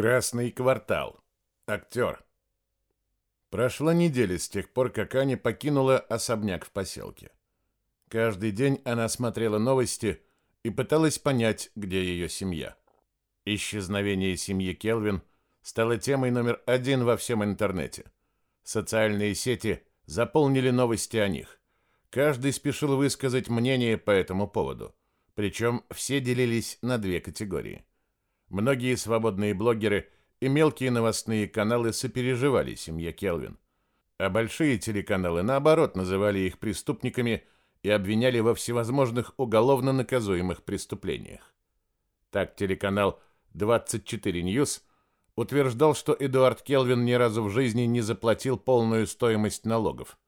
Красный квартал. Актер. Прошла неделя с тех пор, как Аня покинула особняк в поселке. Каждый день она смотрела новости и пыталась понять, где ее семья. Исчезновение семьи Келвин стало темой номер один во всем интернете. Социальные сети заполнили новости о них. Каждый спешил высказать мнение по этому поводу. Причем все делились на две категории. Многие свободные блогеры и мелкие новостные каналы сопереживали семье Келвин, а большие телеканалы, наоборот, называли их преступниками и обвиняли во всевозможных уголовно наказуемых преступлениях. Так телеканал 24 News утверждал, что Эдуард Келвин ни разу в жизни не заплатил полную стоимость налогов,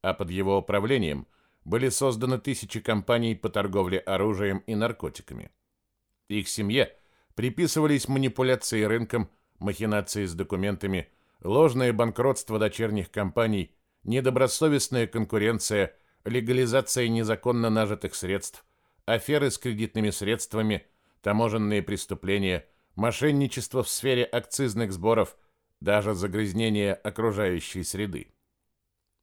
а под его управлением были созданы тысячи компаний по торговле оружием и наркотиками. Их семье – приписывались манипуляции рынком, махинации с документами, ложное банкротство дочерних компаний, недобросовестная конкуренция, легализация незаконно нажитых средств, аферы с кредитными средствами, таможенные преступления, мошенничество в сфере акцизных сборов, даже загрязнение окружающей среды.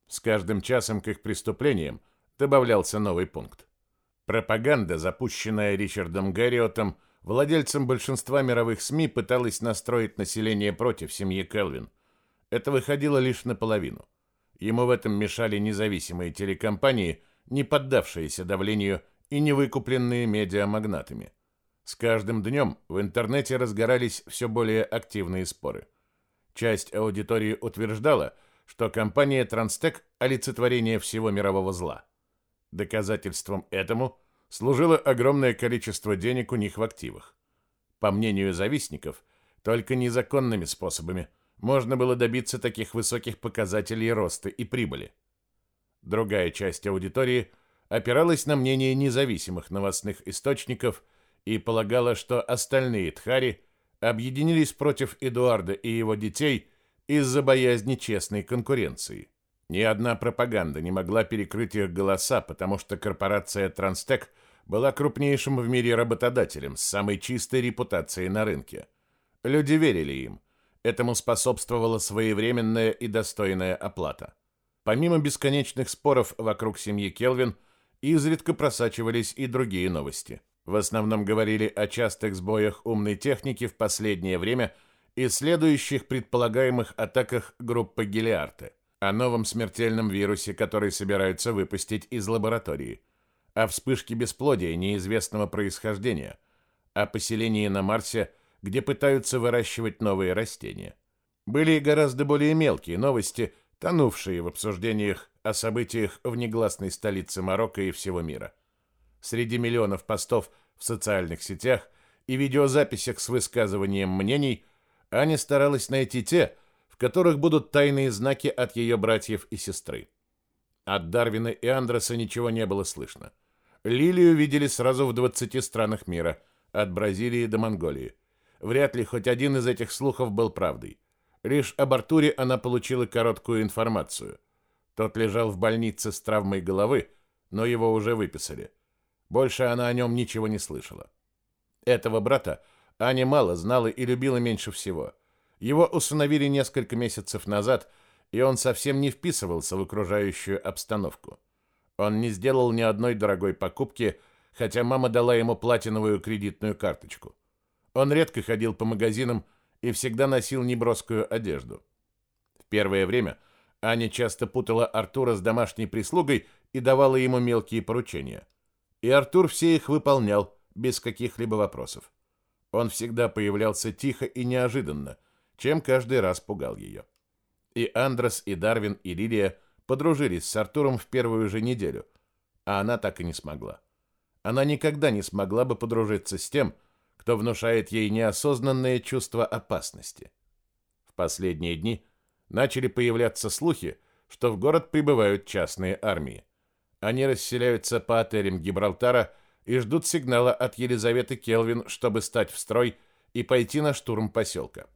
С каждым часом к их преступлениям добавлялся новый пункт. Пропаганда, запущенная Ричардом Гарриотом, Владельцем большинства мировых СМИ пыталась настроить население против семьи Келвин. Это выходило лишь наполовину. Ему в этом мешали независимые телекомпании, не поддавшиеся давлению и не выкупленные медиамагнатами. С каждым днем в интернете разгорались все более активные споры. Часть аудитории утверждала, что компания Транстек – олицетворение всего мирового зла. Доказательством этому – служило огромное количество денег у них в активах. По мнению завистников, только незаконными способами можно было добиться таких высоких показателей роста и прибыли. Другая часть аудитории опиралась на мнение независимых новостных источников и полагала, что остальные тхари объединились против Эдуарда и его детей из-за боязни честной конкуренции. Ни одна пропаганда не могла перекрыть их голоса, потому что корпорация Транстек – была крупнейшим в мире работодателем с самой чистой репутацией на рынке. Люди верили им. Этому способствовала своевременная и достойная оплата. Помимо бесконечных споров вокруг семьи Келвин, изредка просачивались и другие новости. В основном говорили о частых сбоях умной техники в последнее время и следующих предполагаемых атаках группы Гелиарте, о новом смертельном вирусе, который собираются выпустить из лаборатории – о вспышке бесплодия неизвестного происхождения, о поселении на Марсе, где пытаются выращивать новые растения. Были гораздо более мелкие новости, тонувшие в обсуждениях о событиях в негласной столице Марокко и всего мира. Среди миллионов постов в социальных сетях и видеозаписях с высказыванием мнений Аня старалась найти те, в которых будут тайные знаки от ее братьев и сестры. От Дарвина и Андреса ничего не было слышно. Лилию видели сразу в 20 странах мира, от Бразилии до Монголии. Вряд ли хоть один из этих слухов был правдой. Лишь об Артуре она получила короткую информацию. Тот лежал в больнице с травмой головы, но его уже выписали. Больше она о нем ничего не слышала. Этого брата Аня мало знала и любила меньше всего. Его усыновили несколько месяцев назад, и он совсем не вписывался в окружающую обстановку. Он не сделал ни одной дорогой покупки, хотя мама дала ему платиновую кредитную карточку. Он редко ходил по магазинам и всегда носил неброскую одежду. В первое время Аня часто путала Артура с домашней прислугой и давала ему мелкие поручения. И Артур все их выполнял без каких-либо вопросов. Он всегда появлялся тихо и неожиданно, чем каждый раз пугал ее. И Андрес, и Дарвин, и Лилия подружились с Артуром в первую же неделю, а она так и не смогла. Она никогда не смогла бы подружиться с тем, кто внушает ей неосознанное чувство опасности. В последние дни начали появляться слухи, что в город прибывают частные армии. Они расселяются по отелям Гибралтара и ждут сигнала от Елизаветы Келвин, чтобы стать в строй и пойти на штурм поселка.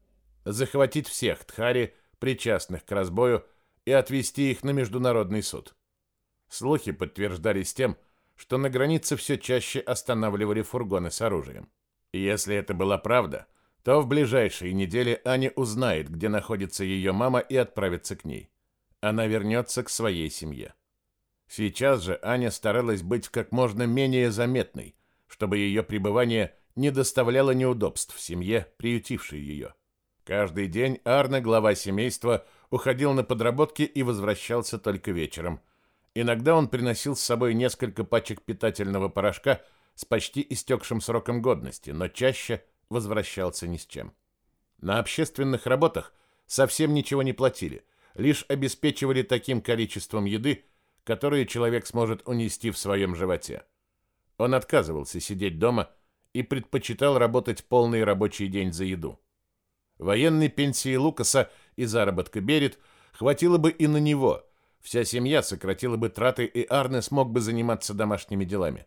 Захватить всех Тхари, причастных к разбою, и отвезти их на международный суд. Слухи подтверждались тем, что на границе все чаще останавливали фургоны с оружием. Если это была правда, то в ближайшие недели Аня узнает, где находится ее мама и отправится к ней. Она вернется к своей семье. Сейчас же Аня старалась быть как можно менее заметной, чтобы ее пребывание не доставляло неудобств в семье, приютившей ее. Каждый день Арне, глава семейства, уходил на подработки и возвращался только вечером. Иногда он приносил с собой несколько пачек питательного порошка с почти истекшим сроком годности, но чаще возвращался ни с чем. На общественных работах совсем ничего не платили, лишь обеспечивали таким количеством еды, которое человек сможет унести в своем животе. Он отказывался сидеть дома и предпочитал работать полный рабочий день за еду. Военной пенсии Лукаса и заработка Берет хватило бы и на него. Вся семья сократила бы траты, и Арне смог бы заниматься домашними делами.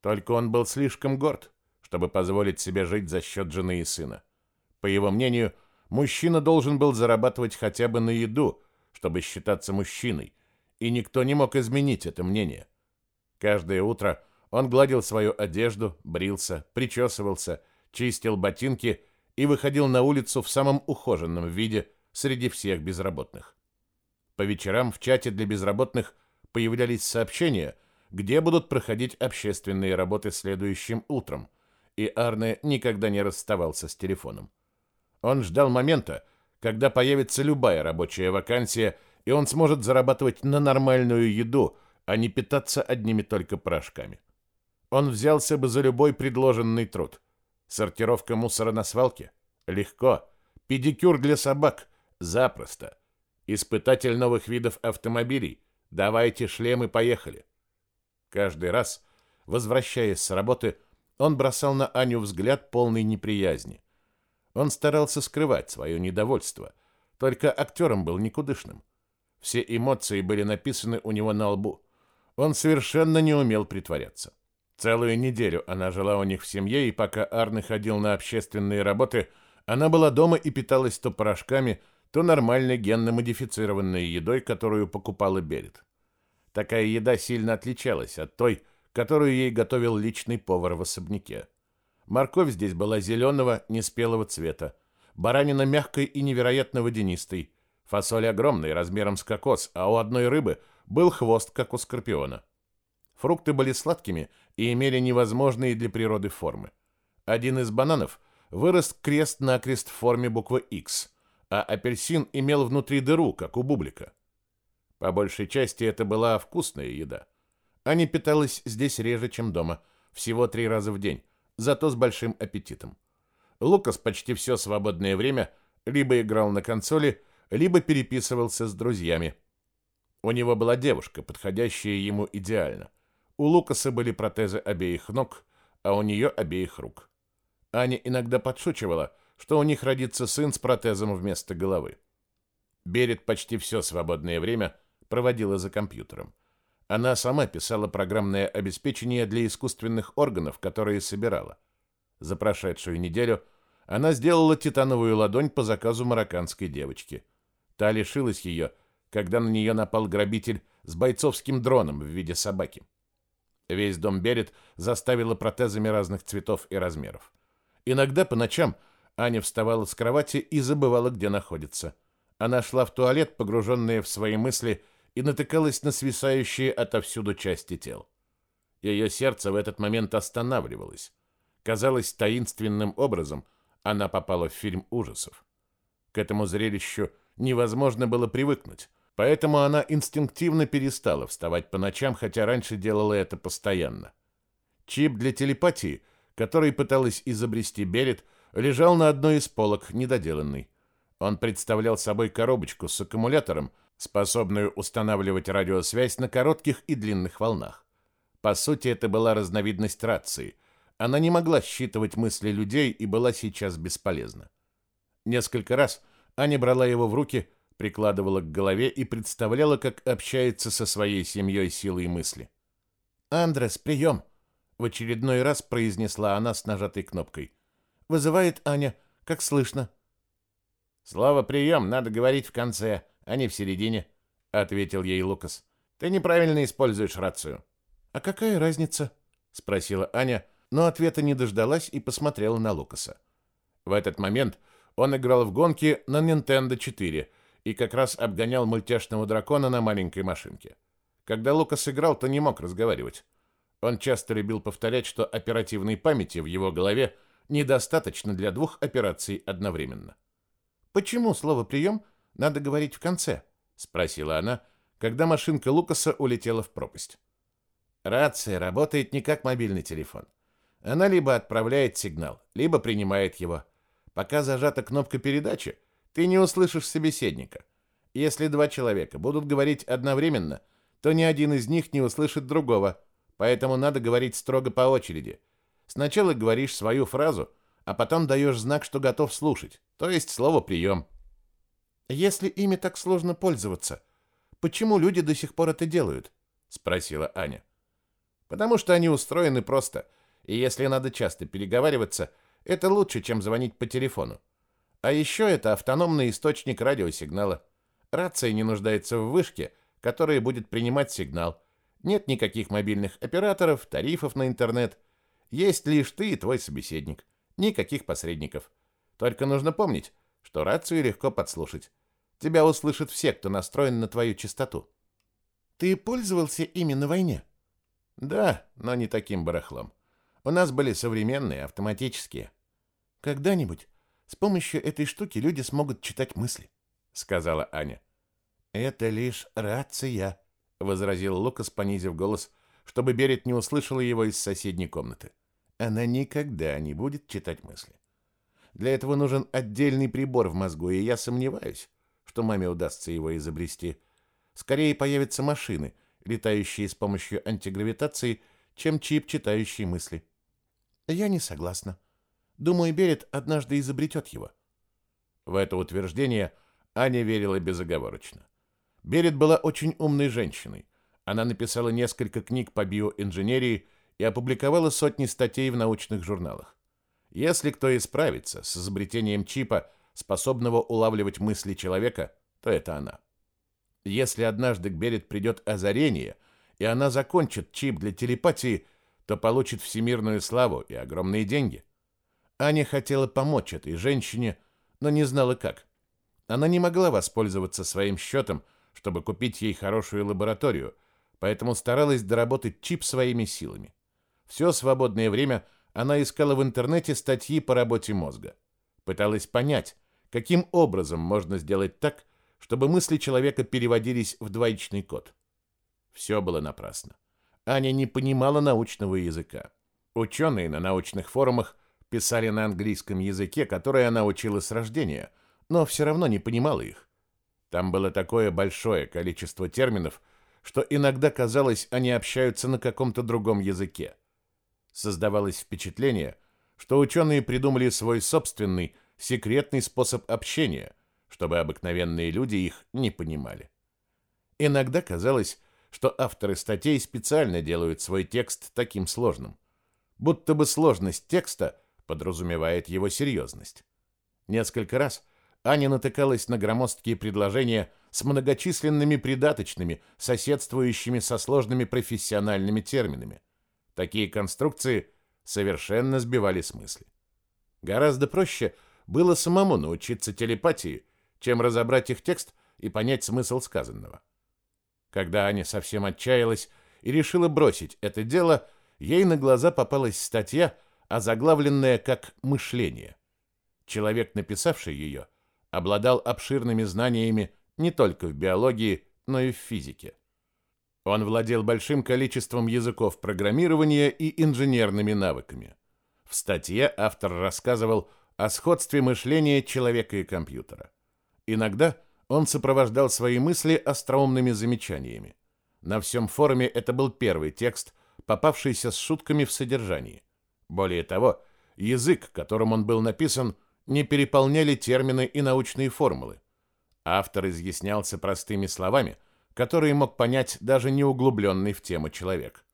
Только он был слишком горд, чтобы позволить себе жить за счет жены и сына. По его мнению, мужчина должен был зарабатывать хотя бы на еду, чтобы считаться мужчиной, и никто не мог изменить это мнение. Каждое утро он гладил свою одежду, брился, причесывался, чистил ботинки и выходил на улицу в самом ухоженном виде среди всех безработных. По вечерам в чате для безработных появлялись сообщения, где будут проходить общественные работы следующим утром, и Арне никогда не расставался с телефоном. Он ждал момента, когда появится любая рабочая вакансия, и он сможет зарабатывать на нормальную еду, а не питаться одними только порошками. Он взялся бы за любой предложенный труд. Сортировка мусора на свалке? Легко. Педикюр для собак? Запросто. Испытатель новых видов автомобилей? Давайте шлемы, поехали. Каждый раз, возвращаясь с работы, он бросал на Аню взгляд полный неприязни. Он старался скрывать свое недовольство, только актером был никудышным. Все эмоции были написаны у него на лбу. Он совершенно не умел притворяться. Целую неделю она жила у них в семье, и пока Арны ходил на общественные работы, она была дома и питалась то порошками, то нормальной генно-модифицированной едой, которую покупала Берет. Такая еда сильно отличалась от той, которую ей готовил личный повар в особняке. Морковь здесь была зеленого, неспелого цвета, баранина мягкой и невероятно водянистой, фасоль огромной, размером с кокос, а у одной рыбы был хвост, как у скорпиона. Фрукты были сладкими и имели невозможные для природы формы. Один из бананов вырос крест-накрест в форме буквы X, а апельсин имел внутри дыру, как у бублика. По большей части это была вкусная еда. Аня питалась здесь реже, чем дома, всего три раза в день, зато с большим аппетитом. Лукас почти все свободное время либо играл на консоли, либо переписывался с друзьями. У него была девушка, подходящая ему идеально – у Лукаса были протезы обеих ног, а у нее обеих рук. Аня иногда подшучивала, что у них родится сын с протезом вместо головы. Берет почти все свободное время проводила за компьютером. Она сама писала программное обеспечение для искусственных органов, которые собирала. За прошедшую неделю она сделала титановую ладонь по заказу марокканской девочки. Та лишилась ее, когда на нее напал грабитель с бойцовским дроном в виде собаки. Весь дом Берет заставила протезами разных цветов и размеров. Иногда по ночам Аня вставала с кровати и забывала, где находится. Она шла в туалет, погруженная в свои мысли, и натыкалась на свисающие отовсюду части тел. Ее сердце в этот момент останавливалось. Казалось, таинственным образом она попала в фильм ужасов. К этому зрелищу невозможно было привыкнуть. Поэтому она инстинктивно перестала вставать по ночам, хотя раньше делала это постоянно. Чип для телепатии, который пыталась изобрести Берет, лежал на одной из полок, недоделанный. Он представлял собой коробочку с аккумулятором, способную устанавливать радиосвязь на коротких и длинных волнах. По сути, это была разновидность рации. Она не могла считывать мысли людей и была сейчас бесполезна. Несколько раз Аня брала его в руки, прикладывала к голове и представляла, как общается со своей семьей силой мысли. «Андрес, прием!» — в очередной раз произнесла она с нажатой кнопкой. «Вызывает Аня. Как слышно?» «Слово «прием» надо говорить в конце, а не в середине», — ответил ей Лукас. «Ты неправильно используешь рацию». «А какая разница?» — спросила Аня, но ответа не дождалась и посмотрела на Лукаса. В этот момент он играл в гонки на Nintendo 4 и как раз обгонял мультяшного дракона на маленькой машинке. Когда Лукас играл, то не мог разговаривать. Он часто любил повторять, что оперативной памяти в его голове недостаточно для двух операций одновременно. «Почему слово «прием» надо говорить в конце?» — спросила она, когда машинка Лукаса улетела в пропасть. Рация работает не как мобильный телефон. Она либо отправляет сигнал, либо принимает его. Пока зажата кнопка передачи, ты не услышишь собеседника. Если два человека будут говорить одновременно, то ни один из них не услышит другого, поэтому надо говорить строго по очереди. Сначала говоришь свою фразу, а потом даешь знак, что готов слушать, то есть слово «прием». «Если ими так сложно пользоваться, почему люди до сих пор это делают?» — спросила Аня. «Потому что они устроены просто, и если надо часто переговариваться, это лучше, чем звонить по телефону. А еще это автономный источник радиосигнала. Рация не нуждается в вышке, которая будет принимать сигнал. Нет никаких мобильных операторов, тарифов на интернет. Есть лишь ты и твой собеседник. Никаких посредников. Только нужно помнить, что рацию легко подслушать. Тебя услышат все, кто настроен на твою частоту. Ты пользовался ими на войне? Да, но не таким барахлом. У нас были современные, автоматические. Когда-нибудь с помощью этой штуки люди смогут читать мысли, сказала Аня. Это лишь рация, возразил Лукас, понизив голос, чтобы Берет не услышала его из соседней комнаты. Она никогда не будет читать мысли. Для этого нужен отдельный прибор в мозгу, и я сомневаюсь, что маме удастся его изобрести. Скорее появятся машины, летающие с помощью антигравитации, чем чип, читающий мысли. Я не согласна. Думаю, Берет однажды изобретет его. В это утверждение Аня верила безоговорочно. Берет была очень умной женщиной. Она написала несколько книг по биоинженерии и опубликовала сотни статей в научных журналах. Если кто и справится с изобретением чипа, способного улавливать мысли человека, то это она. Если однажды к Берет придет озарение, и она закончит чип для телепатии, то получит всемирную славу и огромные деньги – Аня хотела помочь этой женщине, но не знала как. Она не могла воспользоваться своим счетом, чтобы купить ей хорошую лабораторию, поэтому старалась доработать чип своими силами. Все свободное время она искала в интернете статьи по работе мозга. Пыталась понять, каким образом можно сделать так, чтобы мысли человека переводились в двоичный код. Все было напрасно. Аня не понимала научного языка. Ученые на научных форумах писали на английском языке, который она учила с рождения, но все равно не понимала их. Там было такое большое количество терминов, что иногда казалось, они общаются на каком-то другом языке. Создавалось впечатление, что ученые придумали свой собственный, секретный способ общения, чтобы обыкновенные люди их не понимали. Иногда казалось, что авторы статей специально делают свой текст таким сложным. Будто бы сложность текста подразумевает его серьезность. Несколько раз Аня натыкалась на громоздкие предложения с многочисленными придаточными, соседствующими со сложными профессиональными терминами. Такие конструкции совершенно сбивали с мысли. Гораздо проще было самому научиться телепатии, чем разобрать их текст и понять смысл сказанного. Когда Аня совсем отчаялась и решила бросить это дело, ей на глаза попалась статья, озаглавленная как «Мышление». Человек, написавший ее, обладал обширными знаниями не только в биологии, но и в физике. Он владел большим количеством языков программирования и инженерными навыками. В статье автор рассказывал о сходстве мышления человека и компьютера. Иногда он сопровождал свои мысли остроумными замечаниями. На всем форуме это был первый текст, попавшийся с шутками в содержании. Более того, язык, которым он был написан, не переполняли термины и научные формулы. Автор изъяснялся простыми словами, которые мог понять даже неуглубленный в тему человек.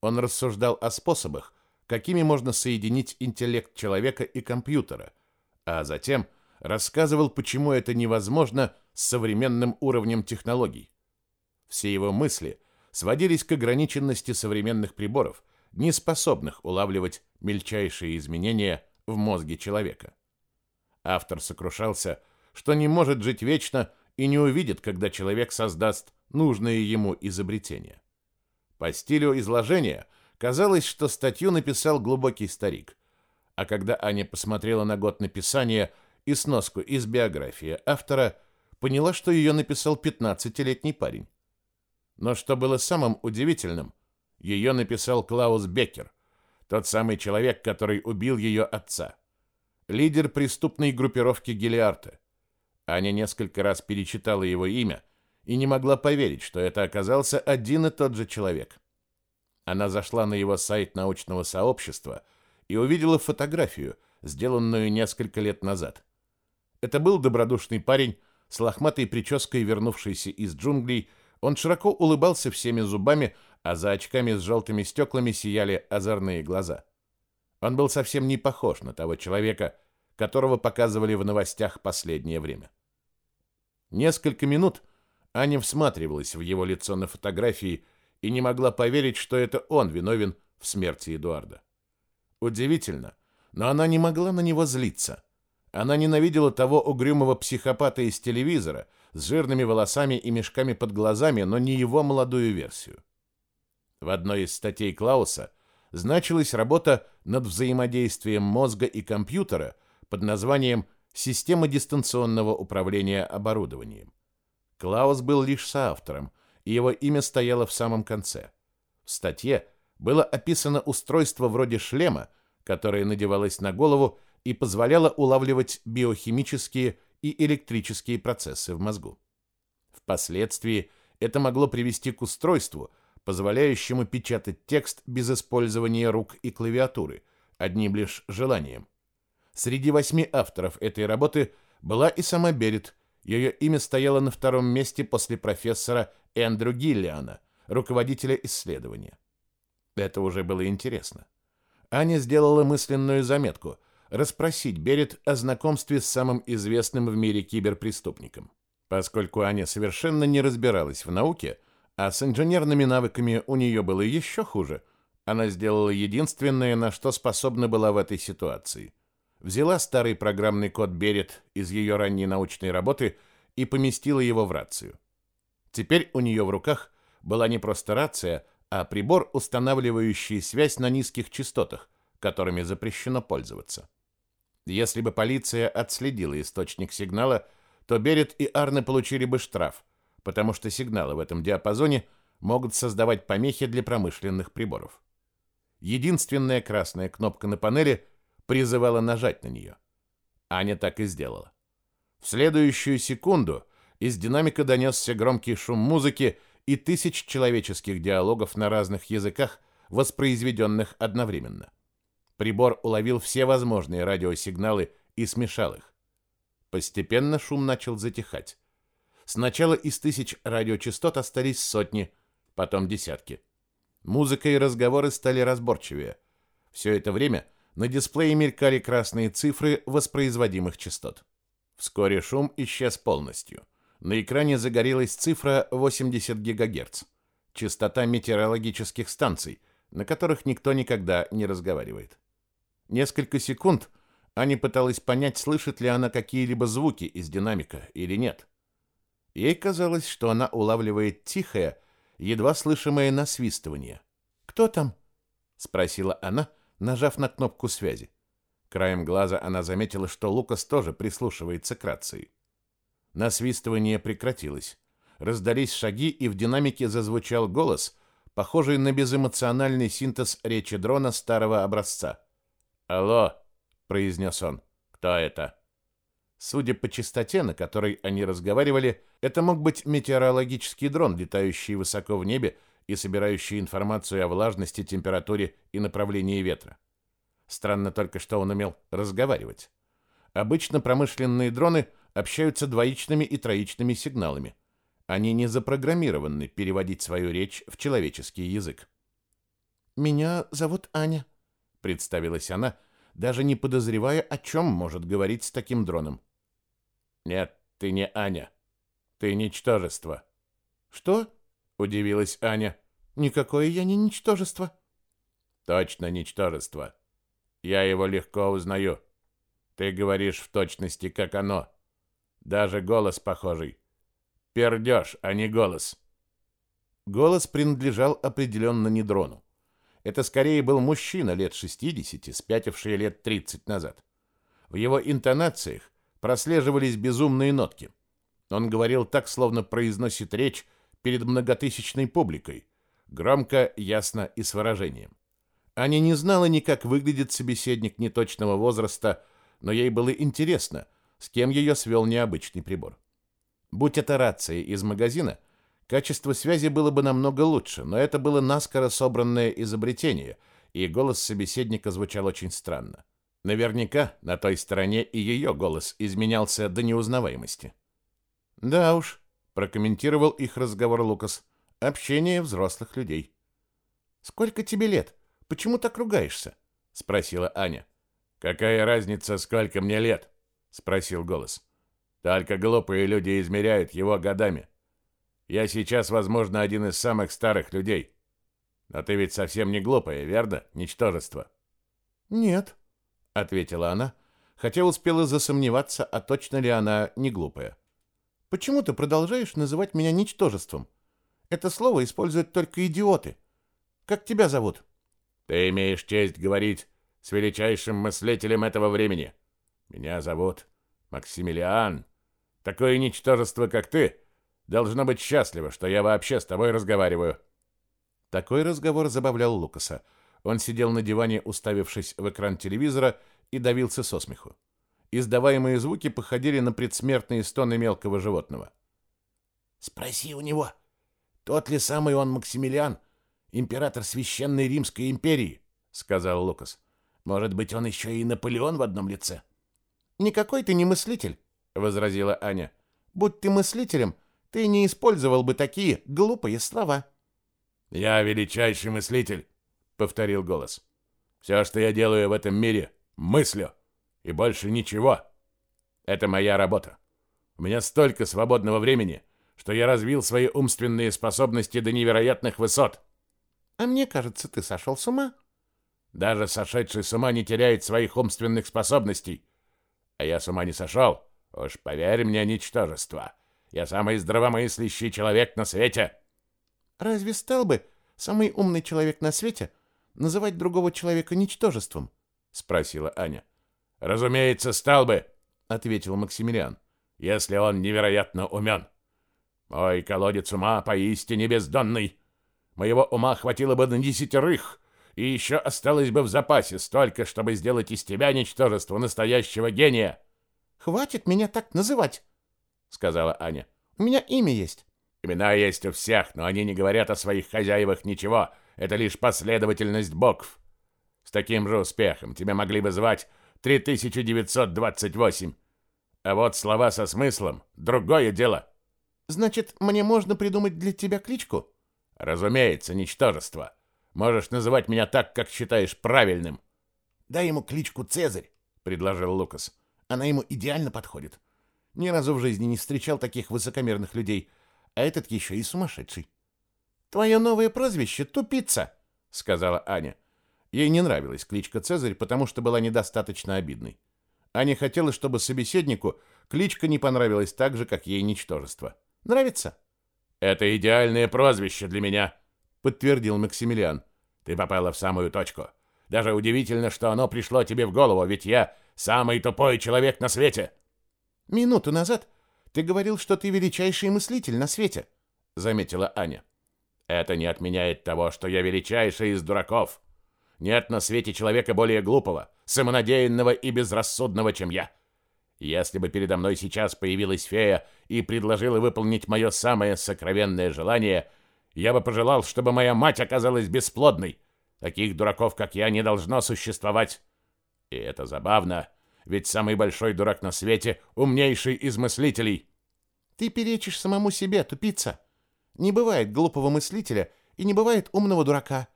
Он рассуждал о способах, какими можно соединить интеллект человека и компьютера, а затем рассказывал, почему это невозможно с современным уровнем технологий. Все его мысли сводились к ограниченности современных приборов, не способных улавливать мельчайшие изменения в мозге человека. Автор сокрушался, что не может жить вечно и не увидит, когда человек создаст нужное ему изобретение. По стилю изложения казалось, что статью написал глубокий старик. А когда Аня посмотрела на год написания и сноску из биографии автора, поняла, что ее написал 15-летний парень. Но что было самым удивительным, ее написал Клаус Беккер, тот самый человек, который убил ее отца. Лидер преступной группировки Гелиарта. Аня несколько раз перечитала его имя и не могла поверить, что это оказался один и тот же человек. Она зашла на его сайт научного сообщества и увидела фотографию, сделанную несколько лет назад. Это был добродушный парень с лохматой прической, вернувшийся из джунглей. Он широко улыбался всеми зубами, а за очками с желтыми стеклами сияли озорные глаза. Он был совсем не похож на того человека, которого показывали в новостях последнее время. Несколько минут Аня всматривалась в его лицо на фотографии и не могла поверить, что это он виновен в смерти Эдуарда. Удивительно, но она не могла на него злиться. Она ненавидела того угрюмого психопата из телевизора с жирными волосами и мешками под глазами, но не его молодую версию. В одной из статей Клауса значилась работа над взаимодействием мозга и компьютера под названием «Система дистанционного управления оборудованием». Клаус был лишь соавтором, и его имя стояло в самом конце. В статье было описано устройство вроде шлема, которое надевалось на голову и позволяло улавливать биохимические и электрические процессы в мозгу. Впоследствии это могло привести к устройству, позволяющему печатать текст без использования рук и клавиатуры, одним лишь желанием. Среди восьми авторов этой работы была и сама Берет. Ее имя стояло на втором месте после профессора Эндрю Гиллиана, руководителя исследования. Это уже было интересно. Аня сделала мысленную заметку – расспросить Берет о знакомстве с самым известным в мире киберпреступником. Поскольку Аня совершенно не разбиралась в науке – а с инженерными навыками у нее было еще хуже. Она сделала единственное, на что способна была в этой ситуации. Взяла старый программный код Берет из ее ранней научной работы и поместила его в рацию. Теперь у нее в руках была не просто рация, а прибор, устанавливающий связь на низких частотах, которыми запрещено пользоваться. Если бы полиция отследила источник сигнала, то Берет и Арне получили бы штраф, потому что сигналы в этом диапазоне могут создавать помехи для промышленных приборов. Единственная красная кнопка на панели призывала нажать на нее. Аня так и сделала. В следующую секунду из динамика донесся громкий шум музыки и тысяч человеческих диалогов на разных языках, воспроизведенных одновременно. Прибор уловил все возможные радиосигналы и смешал их. Постепенно шум начал затихать. Сначала из тысяч радиочастот остались сотни, потом десятки. Музыка и разговоры стали разборчивее. Все это время на дисплее мелькали красные цифры воспроизводимых частот. Вскоре шум исчез полностью. На экране загорелась цифра 80 ГГц. Частота метеорологических станций, на которых никто никогда не разговаривает. Несколько секунд Аня пыталась понять, слышит ли она какие-либо звуки из динамика или нет. Ей казалось, что она улавливает тихое, едва слышимое насвистывание. «Кто там?» — спросила она, нажав на кнопку связи. Краем глаза она заметила, что Лукас тоже прислушивается к рации. Насвистывание прекратилось. Раздались шаги, и в динамике зазвучал голос, похожий на безэмоциональный синтез речи дрона старого образца. «Алло!» — произнес он. «Кто это?» Судя по частоте, на которой они разговаривали, это мог быть метеорологический дрон, летающий высоко в небе и собирающий информацию о влажности, температуре и направлении ветра. Странно только, что он умел разговаривать. Обычно промышленные дроны общаются двоичными и троичными сигналами. Они не запрограммированы переводить свою речь в человеческий язык. «Меня зовут Аня», — представилась она, даже не подозревая, о чем может говорить с таким дроном. Нет, ты не Аня. Ты ничтожество. Что? Удивилась Аня. Никакое я не ничтожество. Точно ничтожество. Я его легко узнаю. Ты говоришь в точности, как оно. Даже голос похожий. Пердеж, а не голос. Голос принадлежал определенно не дрону. Это скорее был мужчина лет 60, спятивший лет 30 назад. В его интонациях прослеживались безумные нотки. Он говорил так, словно произносит речь перед многотысячной публикой, громко, ясно и с выражением. Аня не знала ни как выглядит собеседник неточного возраста, но ей было интересно, с кем ее свел необычный прибор. Будь это рация из магазина, качество связи было бы намного лучше, но это было наскоро собранное изобретение, и голос собеседника звучал очень странно. Наверняка на той стороне и ее голос изменялся до неузнаваемости. «Да уж», — прокомментировал их разговор Лукас, — «общение взрослых людей». «Сколько тебе лет? Почему так ругаешься?» — спросила Аня. «Какая разница, сколько мне лет?» — спросил голос. «Только глупые люди измеряют его годами. Я сейчас, возможно, один из самых старых людей. Но ты ведь совсем не глупая, верно, ничтожество?» «Нет», — ответила она, хотя успела засомневаться, а точно ли она не глупая. «Почему ты продолжаешь называть меня ничтожеством? Это слово используют только идиоты. Как тебя зовут?» «Ты имеешь честь говорить с величайшим мыслителем этого времени. Меня зовут Максимилиан. Такое ничтожество, как ты, должно быть счастливо, что я вообще с тобой разговариваю. Такой разговор забавлял Лукаса. Он сидел на диване, уставившись в экран телевизора, и давился со смеху. Издаваемые звуки походили на предсмертные стоны мелкого животного. «Спроси у него, тот ли самый он Максимилиан, император Священной Римской империи?» — сказал Лукас. Может быть, он еще и Наполеон в одном лице? Никакой ты не мыслитель, возразила Аня. Будь ты мыслителем, ты не использовал бы такие глупые слова. Я величайший мыслитель, повторил голос. Все, что я делаю в этом мире, мыслю, и больше ничего. Это моя работа. У меня столько свободного времени, что я развил свои умственные способности до невероятных высот. А мне кажется, ты сошел с ума, даже сошедший с ума не теряет своих умственных способностей. А я с ума не сошел. Уж поверь мне, ничтожество. Я самый здравомыслящий человек на свете. Разве стал бы самый умный человек на свете называть другого человека ничтожеством? Спросила Аня. Разумеется, стал бы, ответил Максимилиан, если он невероятно умен. Мой колодец ума поистине бездонный. Моего ума хватило бы на десятерых, и еще осталось бы в запасе столько, чтобы сделать из тебя ничтожество настоящего гения. Хватит меня так называть, сказала Аня. У меня имя есть. Имена есть у всех, но они не говорят о своих хозяевах ничего. Это лишь последовательность букв. С таким же успехом тебя могли бы звать 3928. А вот слова со смыслом другое дело. Значит, мне можно придумать для тебя кличку? Разумеется, ничтожество. Можешь называть меня так, как считаешь правильным. Дай ему кличку Цезарь, предложил Лукас. Она ему идеально подходит. Ни разу в жизни не встречал таких высокомерных людей, а этот еще и сумасшедший. Твое новое прозвище тупица, сказала Аня. Ей не нравилась кличка Цезарь, потому что была недостаточно обидной. Аня хотела, чтобы собеседнику кличка не понравилась так же, как ей ничтожество. Нравится? Это идеальное прозвище для меня, подтвердил Максимилиан. Ты попала в самую точку. Даже удивительно, что оно пришло тебе в голову, ведь я самый тупой человек на свете. Минуту назад ты говорил, что ты величайший мыслитель на свете, заметила Аня. Это не отменяет того, что я величайший из дураков. Нет на свете человека более глупого, самонадеянного и безрассудного, чем я. Если бы передо мной сейчас появилась фея и предложила выполнить мое самое сокровенное желание, я бы пожелал, чтобы моя мать оказалась бесплодной. Таких дураков, как я, не должно существовать. И это забавно, ведь самый большой дурак на свете — умнейший из мыслителей. Ты перечишь самому себе, тупица. Не бывает глупого мыслителя и не бывает умного дурака.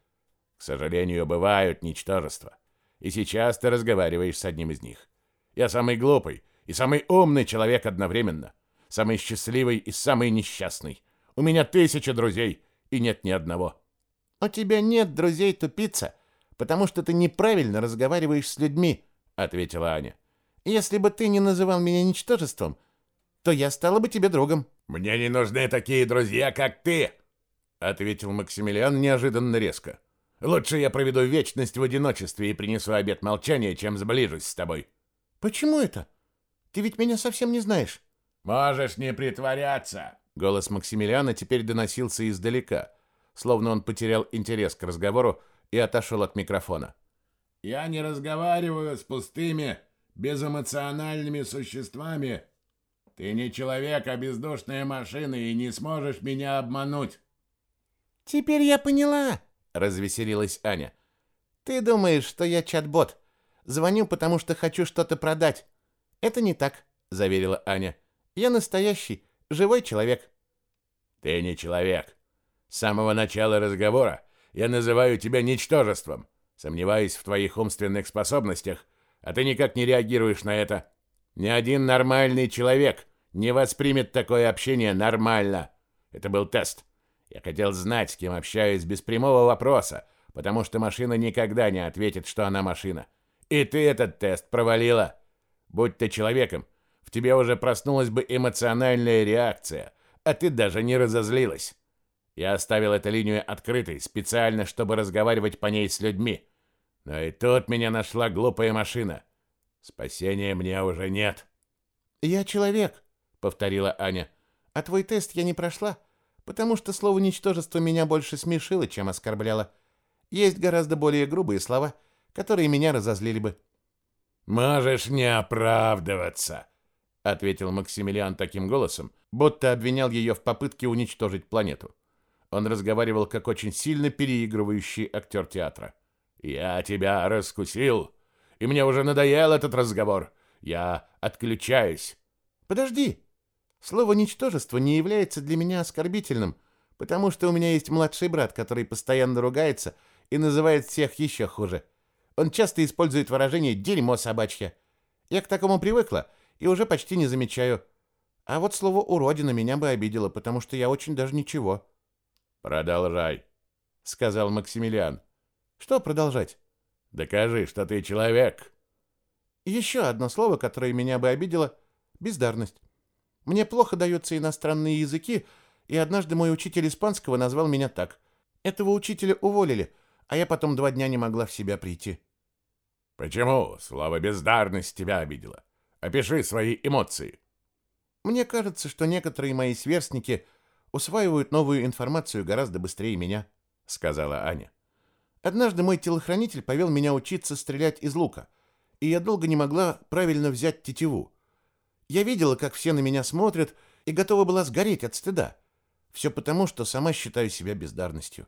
К сожалению, бывают ничтожества. И сейчас ты разговариваешь с одним из них. Я самый глупый и самый умный человек одновременно. Самый счастливый и самый несчастный. У меня тысяча друзей — и нет ни одного. У тебя нет друзей, тупица, потому что ты неправильно разговариваешь с людьми, ответила Аня. Если бы ты не называл меня ничтожеством, то я стала бы тебе другом. Мне не нужны такие друзья, как ты, ответил Максимилиан неожиданно резко. Лучше я проведу вечность в одиночестве и принесу обет молчания, чем сближусь с тобой. Почему это? Ты ведь меня совсем не знаешь. Можешь не притворяться. Голос Максимилиана теперь доносился издалека, словно он потерял интерес к разговору и отошел от микрофона. Я не разговариваю с пустыми, безэмоциональными существами. Ты не человек, а бездушная машина, и не сможешь меня обмануть. Теперь я поняла, развеселилась Аня. Ты думаешь, что я чат-бот? Звоню, потому что хочу что-то продать. Это не так, заверила Аня. Я настоящий, живой человек. Ты не человек. С самого начала разговора я называю тебя ничтожеством. Сомневаюсь в твоих умственных способностях, а ты никак не реагируешь на это. Ни один нормальный человек не воспримет такое общение нормально. Это был тест. Я хотел знать, с кем общаюсь без прямого вопроса, потому что машина никогда не ответит, что она машина. И ты этот тест провалила. Будь ты человеком, в тебе уже проснулась бы эмоциональная реакция, а ты даже не разозлилась. Я оставил эту линию открытой специально, чтобы разговаривать по ней с людьми. Но и тут меня нашла глупая машина. Спасения мне уже нет. Я человек, повторила Аня. А твой тест я не прошла, потому что слово ничтожество меня больше смешило, чем оскорбляло. Есть гораздо более грубые слова, которые меня разозлили бы. Можешь не оправдываться, ответил Максимилиан таким голосом, будто обвинял ее в попытке уничтожить планету. Он разговаривал как очень сильно переигрывающий актер театра. Я тебя раскусил, и мне уже надоел этот разговор. Я отключаюсь. Подожди. Слово ничтожество не является для меня оскорбительным, потому что у меня есть младший брат, который постоянно ругается и называет всех еще хуже. Он часто использует выражение дерьмо собачье. Я к такому привыкла и уже почти не замечаю. А вот слово уродина меня бы обидело, потому что я очень даже ничего. Продолжай, сказал Максимилиан. Что продолжать? Докажи, что ты человек. Еще одно слово, которое меня бы обидело бездарность. Мне плохо даются иностранные языки, и однажды мой учитель испанского назвал меня так. Этого учителя уволили, а я потом два дня не могла в себя прийти. Почему слово бездарность тебя обидело? Опиши свои эмоции. Мне кажется, что некоторые мои сверстники усваивают новую информацию гораздо быстрее меня, сказала Аня. Однажды мой телохранитель повел меня учиться стрелять из лука, и я долго не могла правильно взять тетиву. Я видела, как все на меня смотрят, и готова была сгореть от стыда. Все потому, что сама считаю себя бездарностью.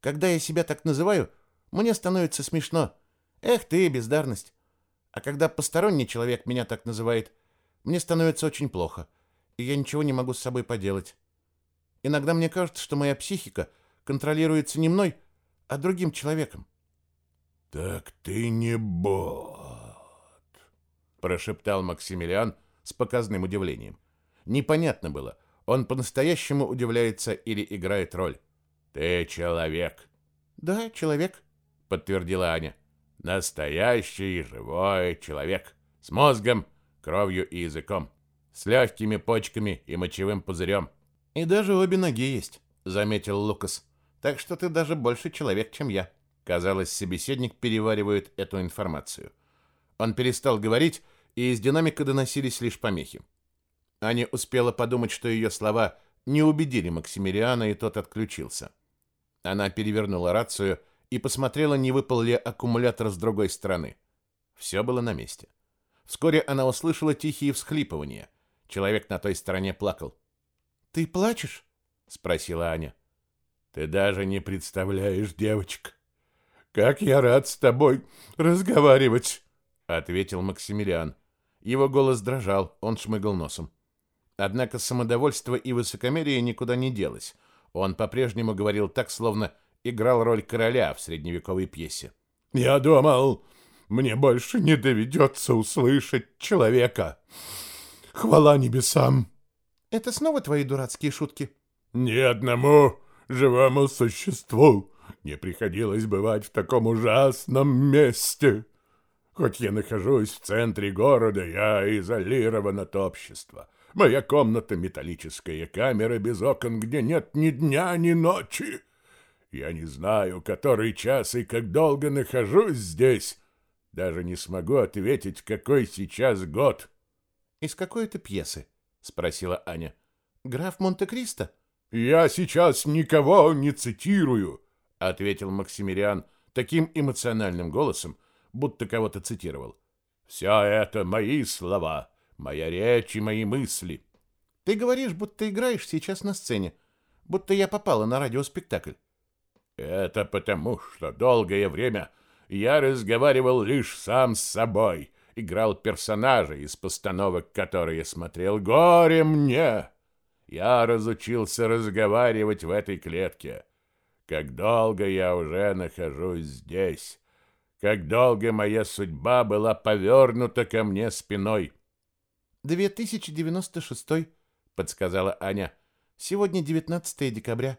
Когда я себя так называю, мне становится смешно. Эх ты, бездарность. А когда посторонний человек меня так называет, мне становится очень плохо, и я ничего не могу с собой поделать. Иногда мне кажется, что моя психика контролируется не мной, а другим человеком. Так ты не бот, прошептал Максимилиан с показным удивлением. Непонятно было, он по-настоящему удивляется или играет роль. Ты человек. Да, человек, подтвердила Аня. Настоящий живой человек с мозгом, кровью и языком, с легкими почками и мочевым пузырем. И даже обе ноги есть, заметил Лукас. Так что ты даже больше человек, чем я. Казалось, собеседник переваривает эту информацию. Он перестал говорить, и из динамика доносились лишь помехи. Аня успела подумать, что ее слова не убедили Максимилиана, и тот отключился. Она перевернула рацию и посмотрела, не выпал ли аккумулятор с другой стороны. Все было на месте. Вскоре она услышала тихие всхлипывания. Человек на той стороне плакал. «Ты плачешь?» — спросила Аня. Ты даже не представляешь, девочка, как я рад с тобой разговаривать, ответил Максимилиан. Его голос дрожал, он шмыгал носом. Однако самодовольство и высокомерие никуда не делось. Он по-прежнему говорил так, словно играл роль короля в средневековой пьесе. «Я думал, мне больше не доведется услышать человека. Хвала небесам!» «Это снова твои дурацкие шутки?» «Ни одному живому существу не приходилось бывать в таком ужасном месте. Хоть я нахожусь в центре города, я изолирован от общества. Моя комната — металлическая камера без окон, где нет ни дня, ни ночи. Я не знаю, который час и как долго нахожусь здесь. Даже не смогу ответить, какой сейчас год. — Из какой это пьесы? — спросила Аня. — Граф Монте-Кристо? — Я сейчас никого не цитирую, — ответил Максимилиан таким эмоциональным голосом, будто кого-то цитировал. «Все это мои слова, моя речь и мои мысли». «Ты говоришь, будто играешь сейчас на сцене, будто я попала на радиоспектакль». «Это потому, что долгое время я разговаривал лишь сам с собой, играл персонажей из постановок, которые смотрел. Горе мне! Я разучился разговаривать в этой клетке. Как долго я уже нахожусь здесь, как долго моя судьба была повернута ко мне спиной. 2096, подсказала Аня. Сегодня 19 декабря.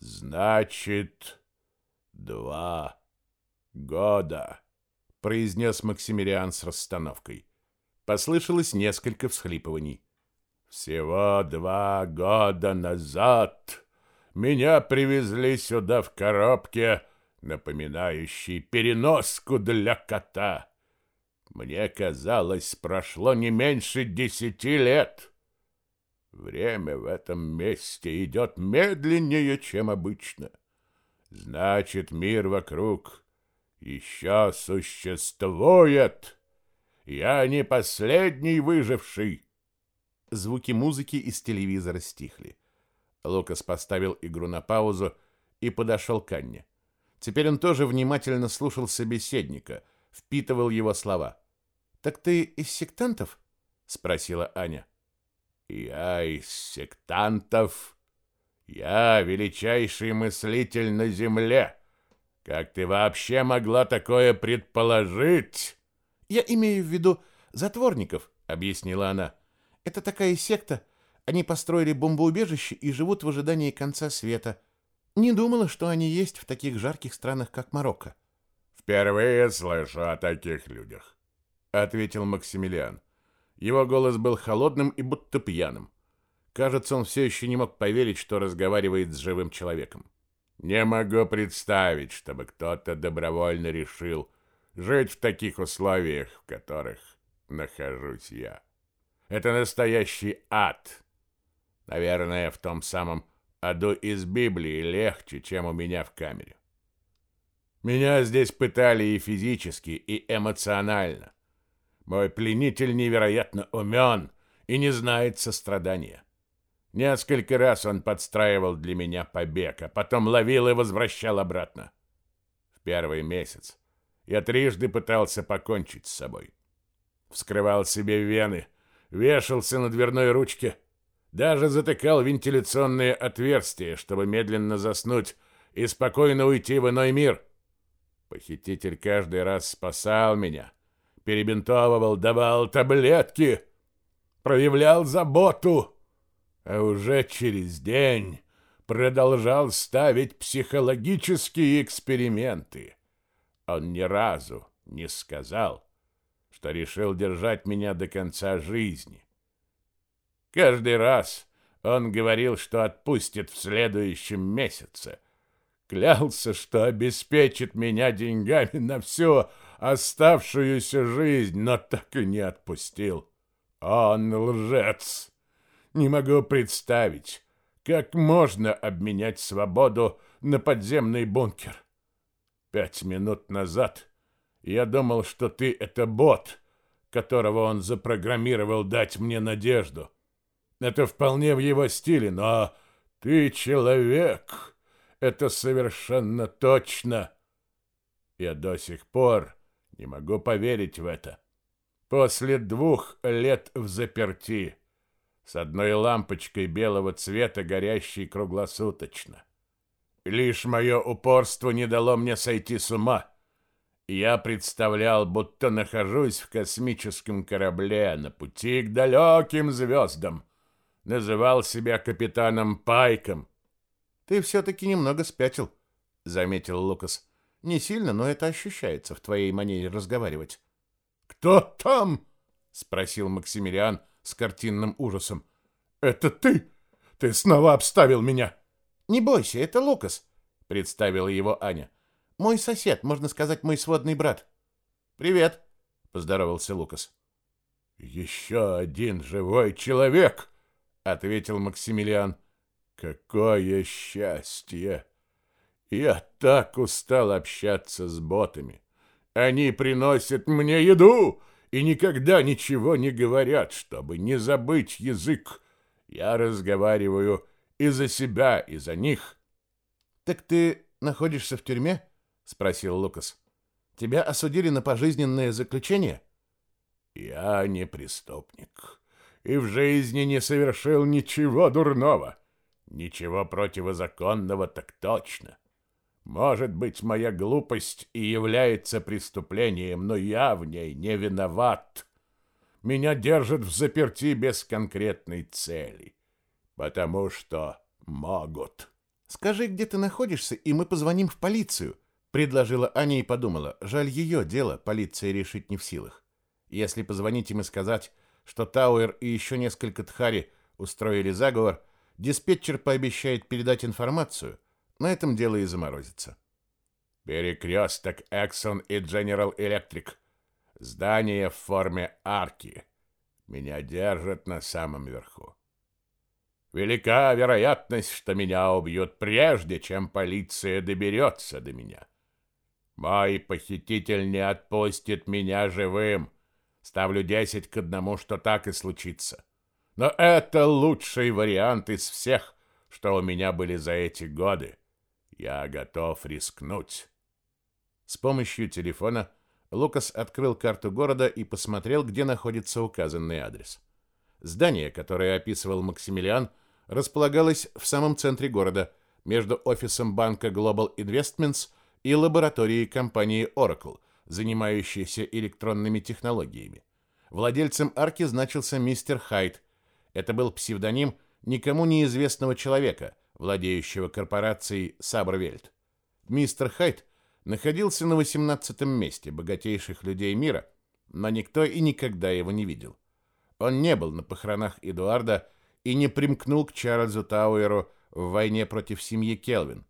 Значит, два года, произнес Максимилиан с расстановкой. Послышалось несколько всхлипываний. Всего два года назад меня привезли сюда в коробке напоминающий переноску для кота. Мне казалось, прошло не меньше десяти лет. Время в этом месте идет медленнее, чем обычно. Значит, мир вокруг еще существует. Я не последний выживший. Звуки музыки из телевизора стихли. Лукас поставил игру на паузу и подошел к Анне. Теперь он тоже внимательно слушал собеседника, впитывал его слова. «Так ты из сектантов?» — спросила Аня. «Я из сектантов. Я величайший мыслитель на земле. Как ты вообще могла такое предположить?» «Я имею в виду затворников», — объяснила она. «Это такая секта. Они построили бомбоубежище и живут в ожидании конца света». Не думала, что они есть в таких жарких странах, как Марокко. Впервые слышу о таких людях, ответил Максимилиан. Его голос был холодным и будто пьяным. Кажется, он все еще не мог поверить, что разговаривает с живым человеком. Не могу представить, чтобы кто-то добровольно решил жить в таких условиях, в которых нахожусь я. Это настоящий ад. Наверное, в том самом аду из Библии легче, чем у меня в камере. Меня здесь пытали и физически, и эмоционально. Мой пленитель невероятно умен и не знает сострадания. Несколько раз он подстраивал для меня побег, а потом ловил и возвращал обратно. В первый месяц я трижды пытался покончить с собой. Вскрывал себе вены, вешался на дверной ручке, даже затыкал вентиляционные отверстия, чтобы медленно заснуть и спокойно уйти в иной мир. Похититель каждый раз спасал меня, перебинтовывал, давал таблетки, проявлял заботу, а уже через день продолжал ставить психологические эксперименты. Он ни разу не сказал, что решил держать меня до конца жизни. Каждый раз он говорил, что отпустит в следующем месяце. Клялся, что обеспечит меня деньгами на всю оставшуюся жизнь, но так и не отпустил. Он лжец. Не могу представить, как можно обменять свободу на подземный бункер. Пять минут назад я думал, что ты — это бот, которого он запрограммировал дать мне надежду. Это вполне в его стиле, но ты человек. Это совершенно точно. Я до сих пор не могу поверить в это. После двух лет в заперти, с одной лампочкой белого цвета, горящей круглосуточно. Лишь мое упорство не дало мне сойти с ума. Я представлял, будто нахожусь в космическом корабле на пути к далеким звездам называл себя капитаном Пайком. Ты все-таки немного спятил, заметил Лукас. Не сильно, но это ощущается в твоей манере разговаривать. Кто там? спросил Максимилиан с картинным ужасом. Это ты? Ты снова обставил меня. Не бойся, это Лукас, представила его Аня. Мой сосед, можно сказать, мой сводный брат. Привет, поздоровался Лукас. Еще один живой человек, ответил Максимилиан. Какое счастье! Я так устал общаться с ботами. Они приносят мне еду и никогда ничего не говорят, чтобы не забыть язык. Я разговариваю и за себя, и за них. Так ты находишься в тюрьме? спросил Лукас. Тебя осудили на пожизненное заключение? Я не преступник и в жизни не совершил ничего дурного. Ничего противозаконного так точно. Может быть, моя глупость и является преступлением, но я в ней не виноват. Меня держат в заперти без конкретной цели, потому что могут. Скажи, где ты находишься, и мы позвоним в полицию, предложила Аня и подумала, жаль ее дело полиция решить не в силах. Если позвонить им и сказать, что Тауэр и еще несколько тхари устроили заговор, диспетчер пообещает передать информацию, на этом дело и заморозится. Перекресток Эксон и General Electric. Здание в форме арки. Меня держат на самом верху. Велика вероятность, что меня убьют прежде, чем полиция доберется до меня. Мой похититель не отпустит меня живым. Ставлю десять к одному, что так и случится. Но это лучший вариант из всех, что у меня были за эти годы. Я готов рискнуть. С помощью телефона Лукас открыл карту города и посмотрел, где находится указанный адрес. Здание, которое описывал Максимилиан, располагалось в самом центре города, между офисом банка Global Investments и лабораторией компании Oracle, занимающейся электронными технологиями. Владельцем арки значился мистер Хайт. Это был псевдоним никому неизвестного человека – владеющего корпорацией Сабрвельт. Мистер Хайт находился на 18 месте богатейших людей мира, но никто и никогда его не видел. Он не был на похоронах Эдуарда и не примкнул к Чарльзу Тауэру в войне против семьи Келвин.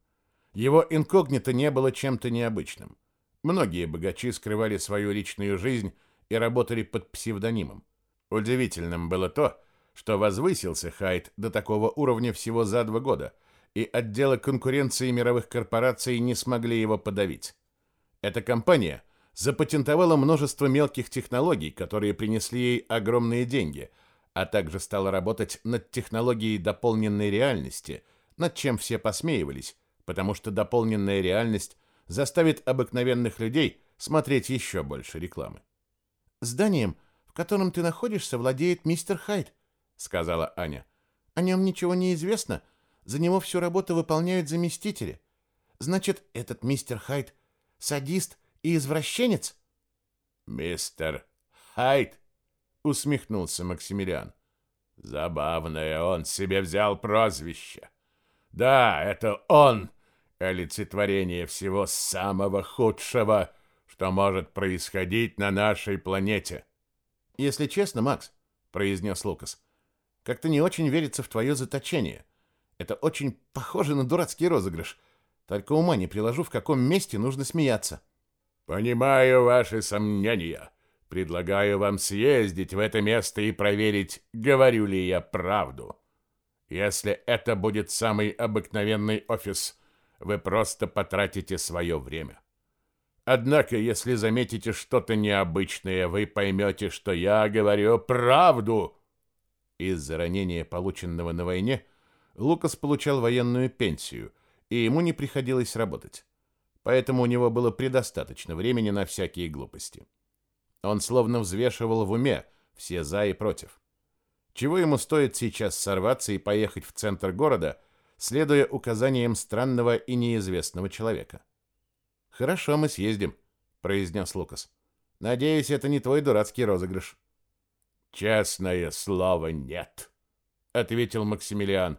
Его инкогнито не было чем-то необычным. Многие богачи скрывали свою личную жизнь и работали под псевдонимом. Удивительным было то, что возвысился Хайт до такого уровня всего за два года, и отделы конкуренции мировых корпораций не смогли его подавить. Эта компания запатентовала множество мелких технологий, которые принесли ей огромные деньги, а также стала работать над технологией дополненной реальности, над чем все посмеивались, потому что дополненная реальность заставит обыкновенных людей смотреть еще больше рекламы. «Зданием, в котором ты находишься, владеет мистер Хайт», — сказала Аня. «О нем ничего не известно, за него всю работу выполняют заместители. Значит, этот мистер Хайт садист и извращенец? Мистер Хайт усмехнулся Максимилиан. Забавное он себе взял прозвище. Да, это он, олицетворение всего самого худшего, что может происходить на нашей планете. Если честно, Макс, произнес Лукас, как-то не очень верится в твое заточение. Это очень похоже на дурацкий розыгрыш. Только ума не приложу, в каком месте нужно смеяться. Понимаю ваши сомнения. Предлагаю вам съездить в это место и проверить, говорю ли я правду. Если это будет самый обыкновенный офис, вы просто потратите свое время. Однако, если заметите что-то необычное, вы поймете, что я говорю правду. Из-за ранения, полученного на войне, Лукас получал военную пенсию, и ему не приходилось работать. Поэтому у него было предостаточно времени на всякие глупости. Он словно взвешивал в уме все за и против. Чего ему стоит сейчас сорваться и поехать в центр города, следуя указаниям странного и неизвестного человека? «Хорошо, мы съездим», — произнес Лукас. «Надеюсь, это не твой дурацкий розыгрыш». «Честное слово, нет», — ответил Максимилиан.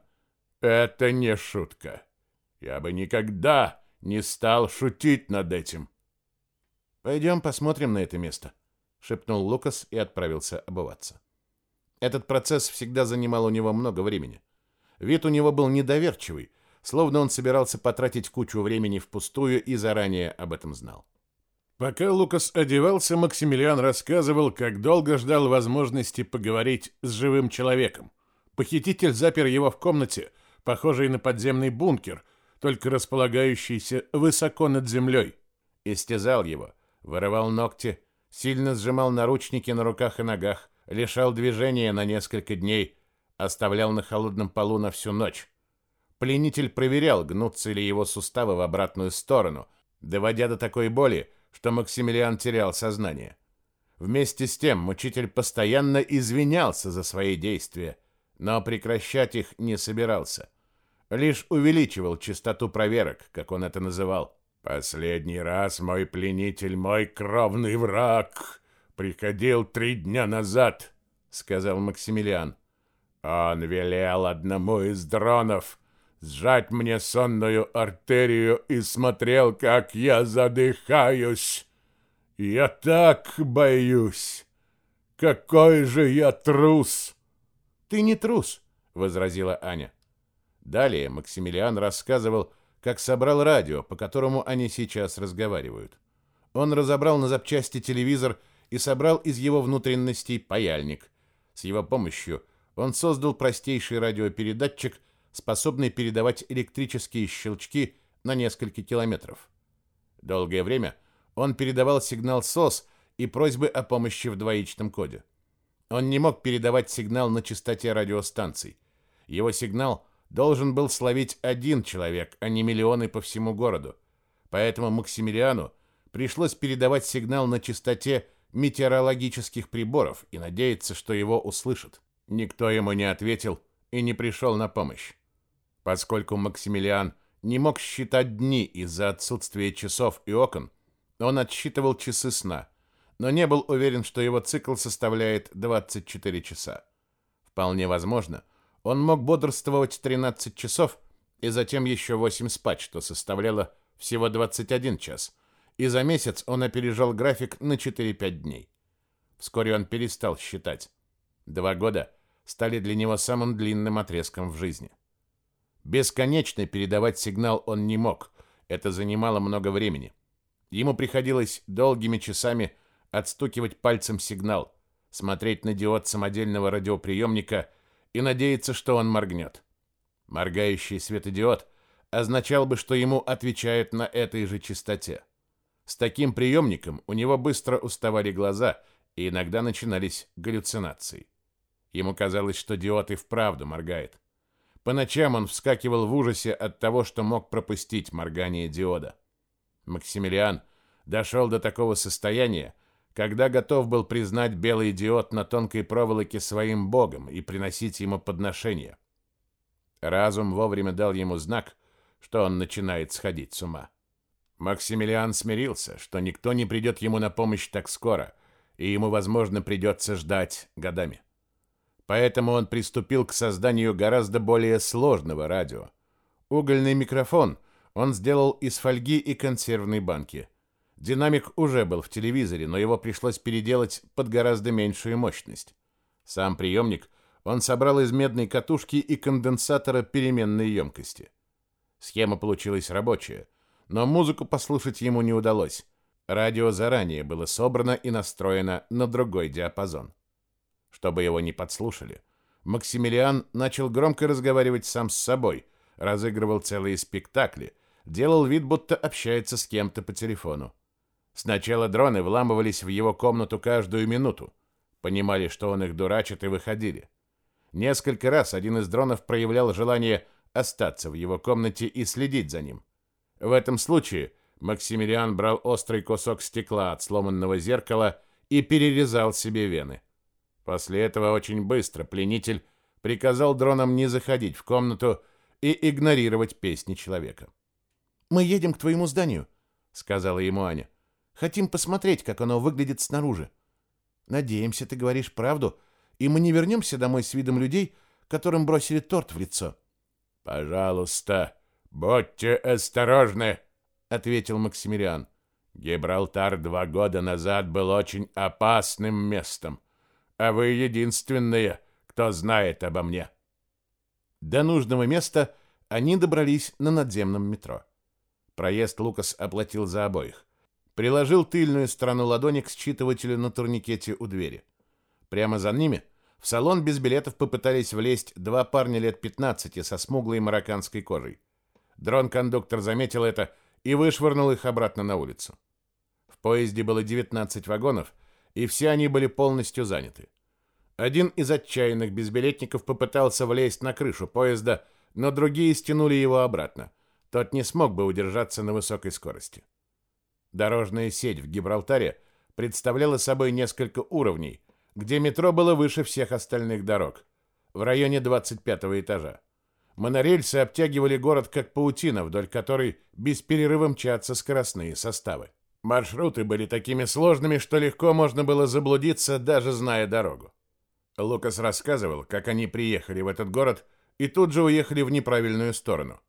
Это не шутка. Я бы никогда не стал шутить над этим. Пойдем посмотрим на это место. шепнул Лукас и отправился обуваться. Этот процесс всегда занимал у него много времени. Вид у него был недоверчивый, словно он собирался потратить кучу времени впустую и заранее об этом знал. Пока Лукас одевался, Максимилиан рассказывал, как долго ждал возможности поговорить с живым человеком. Похититель запер его в комнате, похожей на подземный бункер, только располагающийся высоко над землей. Истязал его, вырывал ногти, сильно сжимал наручники на руках и ногах, лишал движения на несколько дней, оставлял на холодном полу на всю ночь. Пленитель проверял, гнутся ли его суставы в обратную сторону, доводя до такой боли, что Максимилиан терял сознание. Вместе с тем мучитель постоянно извинялся за свои действия, но прекращать их не собирался. Лишь увеличивал частоту проверок, как он это называл. «Последний раз мой пленитель, мой кровный враг, приходил три дня назад», — сказал Максимилиан. «Он велел одному из дронов сжать мне сонную артерию и смотрел, как я задыхаюсь. Я так боюсь. Какой же я трус!» «Ты не трус», — возразила Аня. Далее Максимилиан рассказывал, как собрал радио, по которому они сейчас разговаривают. Он разобрал на запчасти телевизор и собрал из его внутренностей паяльник. С его помощью он создал простейший радиопередатчик, способный передавать электрические щелчки на несколько километров. Долгое время он передавал сигнал СОС и просьбы о помощи в двоичном коде. Он не мог передавать сигнал на частоте радиостанций. Его сигнал должен был словить один человек, а не миллионы по всему городу. Поэтому Максимилиану пришлось передавать сигнал на частоте метеорологических приборов и надеяться, что его услышат. Никто ему не ответил и не пришел на помощь. Поскольку Максимилиан не мог считать дни из-за отсутствия часов и окон, он отсчитывал часы сна – но не был уверен, что его цикл составляет 24 часа. Вполне возможно, он мог бодрствовать 13 часов и затем еще 8 спать, что составляло всего 21 час, и за месяц он опережал график на 4-5 дней. Вскоре он перестал считать. Два года стали для него самым длинным отрезком в жизни. Бесконечно передавать сигнал он не мог, это занимало много времени. Ему приходилось долгими часами отстукивать пальцем сигнал, смотреть на диод самодельного радиоприемника и надеяться, что он моргнет. Моргающий светодиод означал бы, что ему отвечают на этой же частоте. С таким приемником у него быстро уставали глаза, и иногда начинались галлюцинации. Ему казалось, что диод и вправду моргает. По ночам он вскакивал в ужасе от того, что мог пропустить моргание диода. Максимилиан дошел до такого состояния, когда готов был признать белый диод на тонкой проволоке своим богом и приносить ему подношения. Разум вовремя дал ему знак, что он начинает сходить с ума. Максимилиан смирился, что никто не придет ему на помощь так скоро, и ему, возможно, придется ждать годами. Поэтому он приступил к созданию гораздо более сложного радио. Угольный микрофон он сделал из фольги и консервной банки – Динамик уже был в телевизоре, но его пришлось переделать под гораздо меньшую мощность. Сам приемник он собрал из медной катушки и конденсатора переменной емкости. Схема получилась рабочая, но музыку послушать ему не удалось. Радио заранее было собрано и настроено на другой диапазон. Чтобы его не подслушали, Максимилиан начал громко разговаривать сам с собой, разыгрывал целые спектакли, делал вид, будто общается с кем-то по телефону. Сначала дроны вламывались в его комнату каждую минуту, понимали, что он их дурачит, и выходили. Несколько раз один из дронов проявлял желание остаться в его комнате и следить за ним. В этом случае Максимилиан брал острый кусок стекла от сломанного зеркала и перерезал себе вены. После этого очень быстро пленитель приказал дронам не заходить в комнату и игнорировать песни человека. «Мы едем к твоему зданию», — сказала ему Аня. Хотим посмотреть, как оно выглядит снаружи. Надеемся, ты говоришь правду, и мы не вернемся домой с видом людей, которым бросили торт в лицо. Пожалуйста, будьте осторожны, ответил Максимилиан. Гибралтар два года назад был очень опасным местом, а вы единственные, кто знает обо мне. До нужного места они добрались на надземном метро. Проезд Лукас оплатил за обоих. Приложил тыльную сторону ладони к считывателю на турникете у двери. Прямо за ними в салон без билетов попытались влезть два парня лет 15 со смуглой марокканской кожей. Дрон-кондуктор заметил это и вышвырнул их обратно на улицу. В поезде было 19 вагонов, и все они были полностью заняты. Один из отчаянных безбилетников попытался влезть на крышу поезда, но другие стянули его обратно. Тот не смог бы удержаться на высокой скорости. Дорожная сеть в Гибралтаре представляла собой несколько уровней, где метро было выше всех остальных дорог, в районе 25 этажа. Монорельсы обтягивали город как паутина, вдоль которой без перерыва мчатся скоростные составы. Маршруты были такими сложными, что легко можно было заблудиться, даже зная дорогу. Лукас рассказывал, как они приехали в этот город и тут же уехали в неправильную сторону.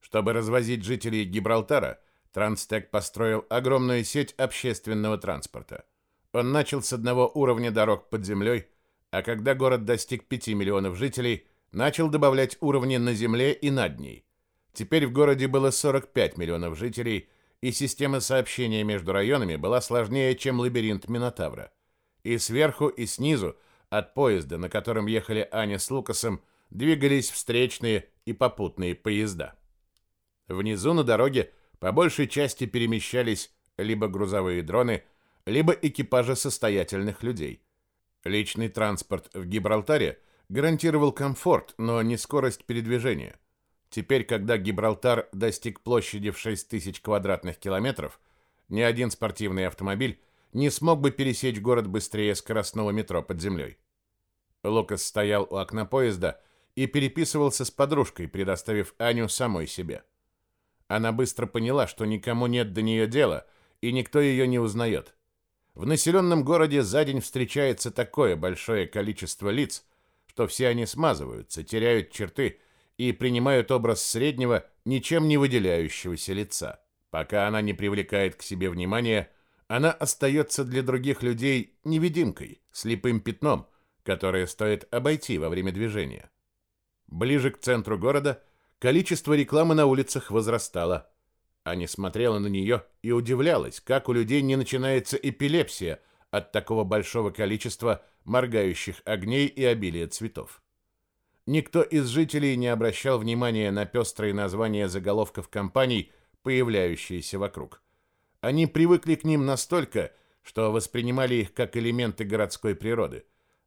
Чтобы развозить жителей Гибралтара, Транстек построил огромную сеть общественного транспорта. Он начал с одного уровня дорог под землей, а когда город достиг 5 миллионов жителей, начал добавлять уровни на земле и над ней. Теперь в городе было 45 миллионов жителей, и система сообщения между районами была сложнее, чем лабиринт Минотавра. И сверху, и снизу – от поезда, на котором ехали Аня с Лукасом, двигались встречные и попутные поезда. Внизу на дороге по большей части перемещались либо грузовые дроны, либо экипажи состоятельных людей. Личный транспорт в Гибралтаре гарантировал комфорт, но не скорость передвижения. Теперь, когда Гибралтар достиг площади в 6 тысяч квадратных километров, ни один спортивный автомобиль не смог бы пересечь город быстрее скоростного метро под землей. Лукас стоял у окна поезда и переписывался с подружкой, предоставив Аню самой себе. Она быстро поняла, что никому нет до нее дела, и никто ее не узнает. В населенном городе за день встречается такое большое количество лиц, что все они смазываются, теряют черты и принимают образ среднего, ничем не выделяющегося лица. Пока она не привлекает к себе внимания, она остается для других людей невидимкой, слепым пятном, которое стоит обойти во время движения. Ближе к центру города количество рекламы на улицах возрастало. Аня смотрела на нее и удивлялась, как у людей не начинается эпилепсия от такого большого количества моргающих огней и обилия цветов. Никто из жителей не обращал внимания на пестрые названия заголовков компаний, появляющиеся вокруг. Они привыкли к ним настолько, что воспринимали их как элементы городской природы,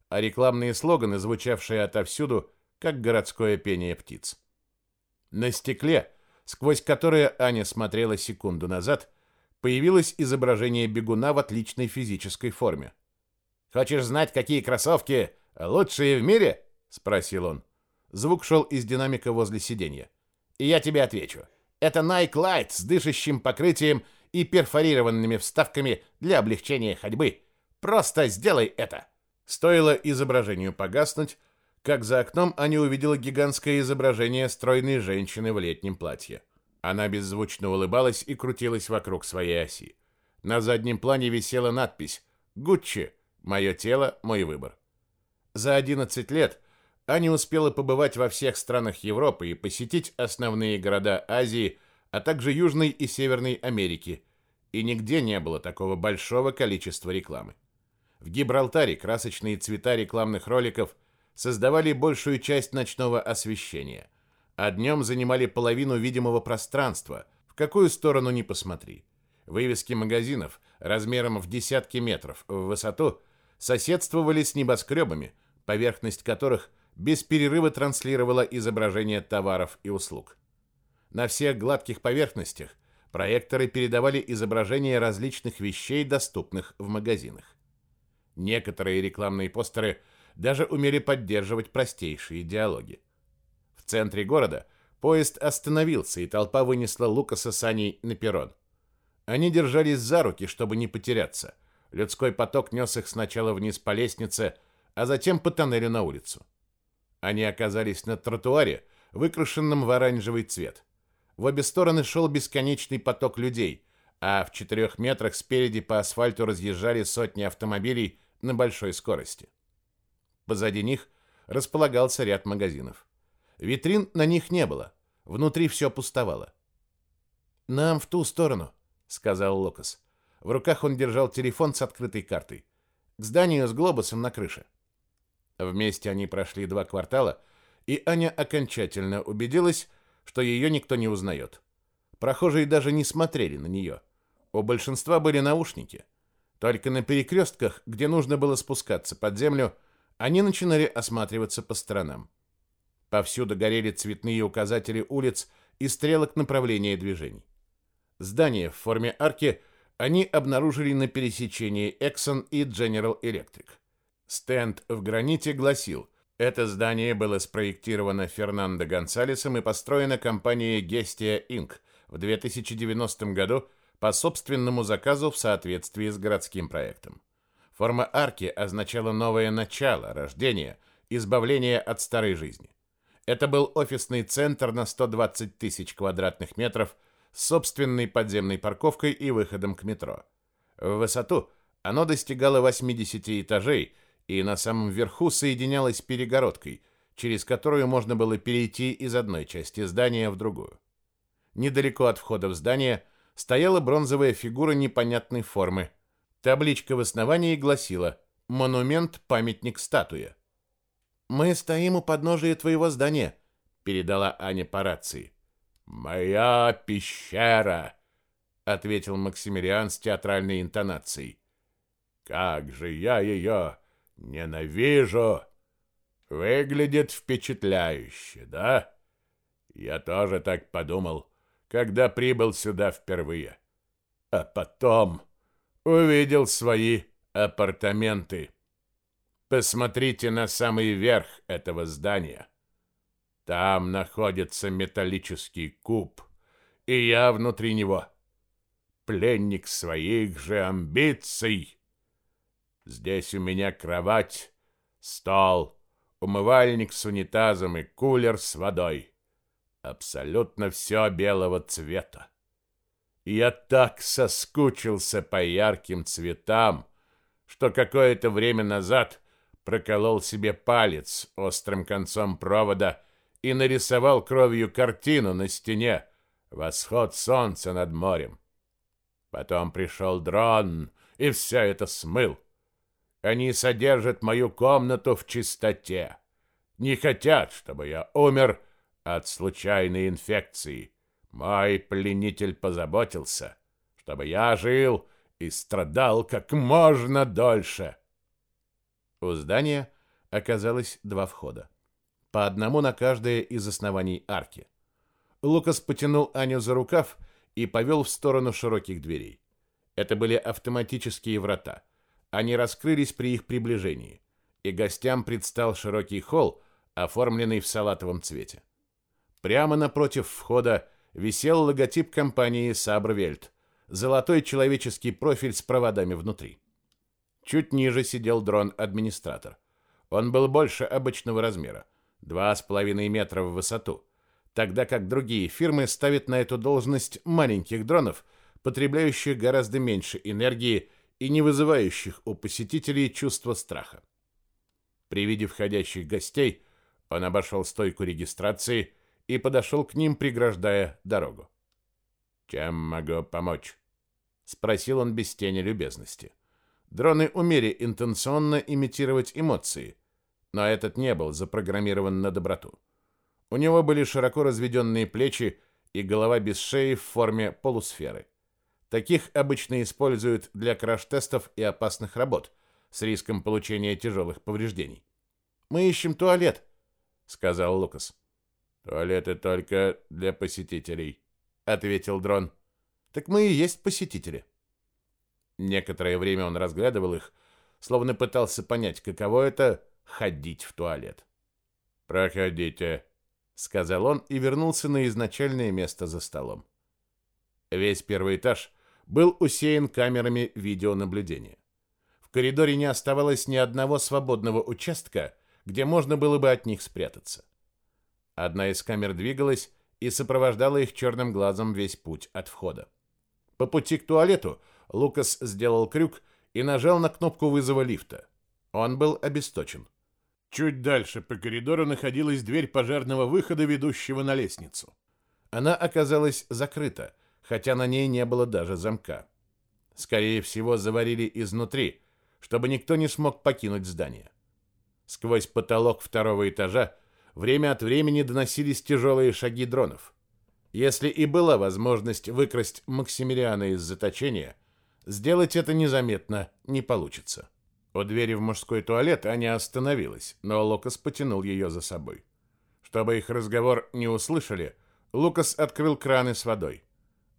а рекламные слоганы, звучавшие отовсюду, как городское пение птиц. На стекле, сквозь которое Аня смотрела секунду назад, появилось изображение бегуна в отличной физической форме. «Хочешь знать, какие кроссовки лучшие в мире?» — спросил он. Звук шел из динамика возле сиденья. «И я тебе отвечу. Это Nike Light с дышащим покрытием и перфорированными вставками для облегчения ходьбы. Просто сделай это. Стоило изображению погаснуть, как за окном Аня увидела гигантское изображение стройной женщины в летнем платье. Она беззвучно улыбалась и крутилась вокруг своей оси. На заднем плане висела надпись «Гуччи. Мое тело, мой выбор». За 11 лет Аня успела побывать во всех странах Европы и посетить основные города Азии – а также Южной и Северной Америки, и нигде не было такого большого количества рекламы. В Гибралтаре красочные цвета рекламных роликов создавали большую часть ночного освещения, а днем занимали половину видимого пространства, в какую сторону ни посмотри. Вывески магазинов размером в десятки метров в высоту соседствовали с небоскребами, поверхность которых без перерыва транслировала изображение товаров и услуг. На всех гладких поверхностях проекторы передавали изображения различных вещей, доступных в магазинах. Некоторые рекламные постеры даже умели поддерживать простейшие диалоги. В центре города поезд остановился, и толпа вынесла Лукаса с Аней на перрон. Они держались за руки, чтобы не потеряться. Людской поток нес их сначала вниз по лестнице, а затем по тоннелю на улицу. Они оказались на тротуаре, выкрашенном в оранжевый цвет. В обе стороны шел бесконечный поток людей, а в четырех метрах спереди по асфальту разъезжали сотни автомобилей на большой скорости. Позади них располагался ряд магазинов. Витрин на них не было, внутри все пустовало. «Нам в ту сторону», — сказал Лукас. В руках он держал телефон с открытой картой. «К зданию с глобусом на крыше». Вместе они прошли два квартала, и Аня окончательно убедилась, что ее никто не узнает. Прохожие даже не смотрели на нее. У большинства были наушники. Только на перекрестках, где нужно было спускаться под землю, они начинали осматриваться по сторонам. Повсюду горели цветные указатели улиц и стрелок направления движений. Здание в форме арки они обнаружили на пересечении Exxon и General Electric. Стенд в граните гласил это здание было спроектировано Фернандо Гонсалесом и построено компанией Gestia Inc. в 2090 году по собственному заказу в соответствии с городским проектом. Форма арки означала новое начало, рождение, избавление от старой жизни. Это был офисный центр на 120 тысяч квадратных метров с собственной подземной парковкой и выходом к метро. В высоту оно достигало 80 этажей и на самом верху соединялась перегородкой, через которую можно было перейти из одной части здания в другую. Недалеко от входа в здание стояла бронзовая фигура непонятной формы. Табличка в основании гласила «Монумент-памятник статуя». «Мы стоим у подножия твоего здания», — передала Аня по рации. «Моя пещера», — ответил Максимилиан с театральной интонацией. «Как же я ее Ненавижу. Выглядит впечатляюще, да? Я тоже так подумал, когда прибыл сюда впервые. А потом увидел свои апартаменты. Посмотрите на самый верх этого здания. Там находится металлический куб, и я внутри него. Пленник своих же амбиций. Здесь у меня кровать, стол, умывальник с унитазом и кулер с водой. Абсолютно все белого цвета. я так соскучился по ярким цветам, что какое-то время назад проколол себе палец острым концом провода и нарисовал кровью картину на стене «Восход солнца над морем». Потом пришел дрон и все это смыл. Они содержат мою комнату в чистоте. Не хотят, чтобы я умер от случайной инфекции. Мой пленитель позаботился, чтобы я жил и страдал как можно дольше. У здания оказалось два входа. По одному на каждое из оснований арки. Лукас потянул Аню за рукав и повел в сторону широких дверей. Это были автоматические врата. Они раскрылись при их приближении, и гостям предстал широкий холл, оформленный в салатовом цвете. Прямо напротив входа висел логотип компании Сабрвельт, золотой человеческий профиль с проводами внутри. Чуть ниже сидел дрон-администратор. Он был больше обычного размера, 2,5 метра в высоту, тогда как другие фирмы ставят на эту должность маленьких дронов, потребляющих гораздо меньше энергии и не вызывающих у посетителей чувства страха. При виде входящих гостей он обошел стойку регистрации и подошел к ним, преграждая дорогу. «Чем могу помочь?» — спросил он без тени любезности. Дроны умели интенционно имитировать эмоции, но этот не был запрограммирован на доброту. У него были широко разведенные плечи и голова без шеи в форме полусферы. Таких обычно используют для краш-тестов и опасных работ с риском получения тяжелых повреждений. «Мы ищем туалет», — сказал Лукас. «Туалеты только для посетителей», — ответил дрон. «Так мы и есть посетители». Некоторое время он разглядывал их, словно пытался понять, каково это — ходить в туалет. «Проходите», — сказал он и вернулся на изначальное место за столом. Весь первый этаж — был усеян камерами видеонаблюдения. В коридоре не оставалось ни одного свободного участка, где можно было бы от них спрятаться. Одна из камер двигалась и сопровождала их черным глазом весь путь от входа. По пути к туалету Лукас сделал крюк и нажал на кнопку вызова лифта. Он был обесточен. Чуть дальше по коридору находилась дверь пожарного выхода, ведущего на лестницу. Она оказалась закрыта, хотя на ней не было даже замка. Скорее всего, заварили изнутри, чтобы никто не смог покинуть здание. Сквозь потолок второго этажа время от времени доносились тяжелые шаги дронов. Если и была возможность выкрасть Максимилиана из заточения, сделать это незаметно не получится. У двери в мужской туалет Аня остановилась, но Лукас потянул ее за собой. Чтобы их разговор не услышали, Лукас открыл краны с водой.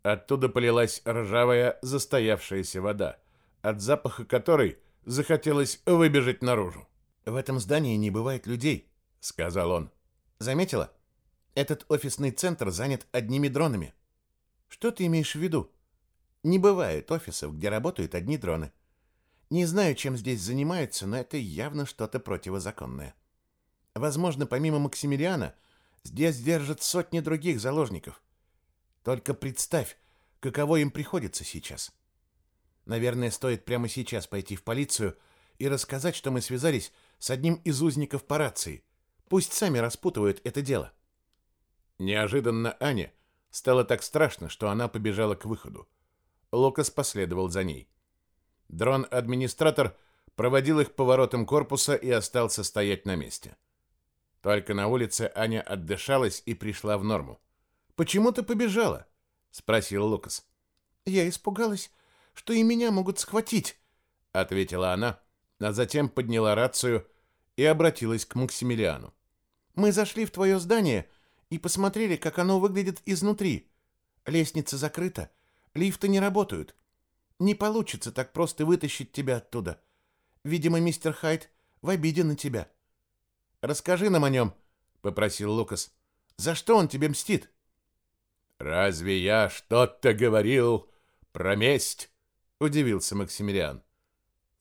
Оттуда полилась ржавая, застоявшаяся вода, от запаха которой захотелось выбежать наружу. «В этом здании не бывает людей», — сказал он. «Заметила? Этот офисный центр занят одними дронами». «Что ты имеешь в виду?» «Не бывает офисов, где работают одни дроны. Не знаю, чем здесь занимаются, но это явно что-то противозаконное. Возможно, помимо Максимилиана, здесь держат сотни других заложников. Только представь, каково им приходится сейчас. Наверное, стоит прямо сейчас пойти в полицию и рассказать, что мы связались с одним из узников по рации. Пусть сами распутывают это дело. Неожиданно Аня стало так страшно, что она побежала к выходу. Лукас последовал за ней. Дрон-администратор проводил их поворотом корпуса и остался стоять на месте. Только на улице Аня отдышалась и пришла в норму. «Почему ты побежала?» — спросил Лукас. «Я испугалась, что и меня могут схватить», — ответила она, а затем подняла рацию и обратилась к Максимилиану. «Мы зашли в твое здание и посмотрели, как оно выглядит изнутри. Лестница закрыта, лифты не работают. Не получится так просто вытащить тебя оттуда. Видимо, мистер Хайт в обиде на тебя. Расскажи нам о нем, попросил Лукас. За что он тебе мстит? Разве я что-то говорил про месть? удивился Максимилиан.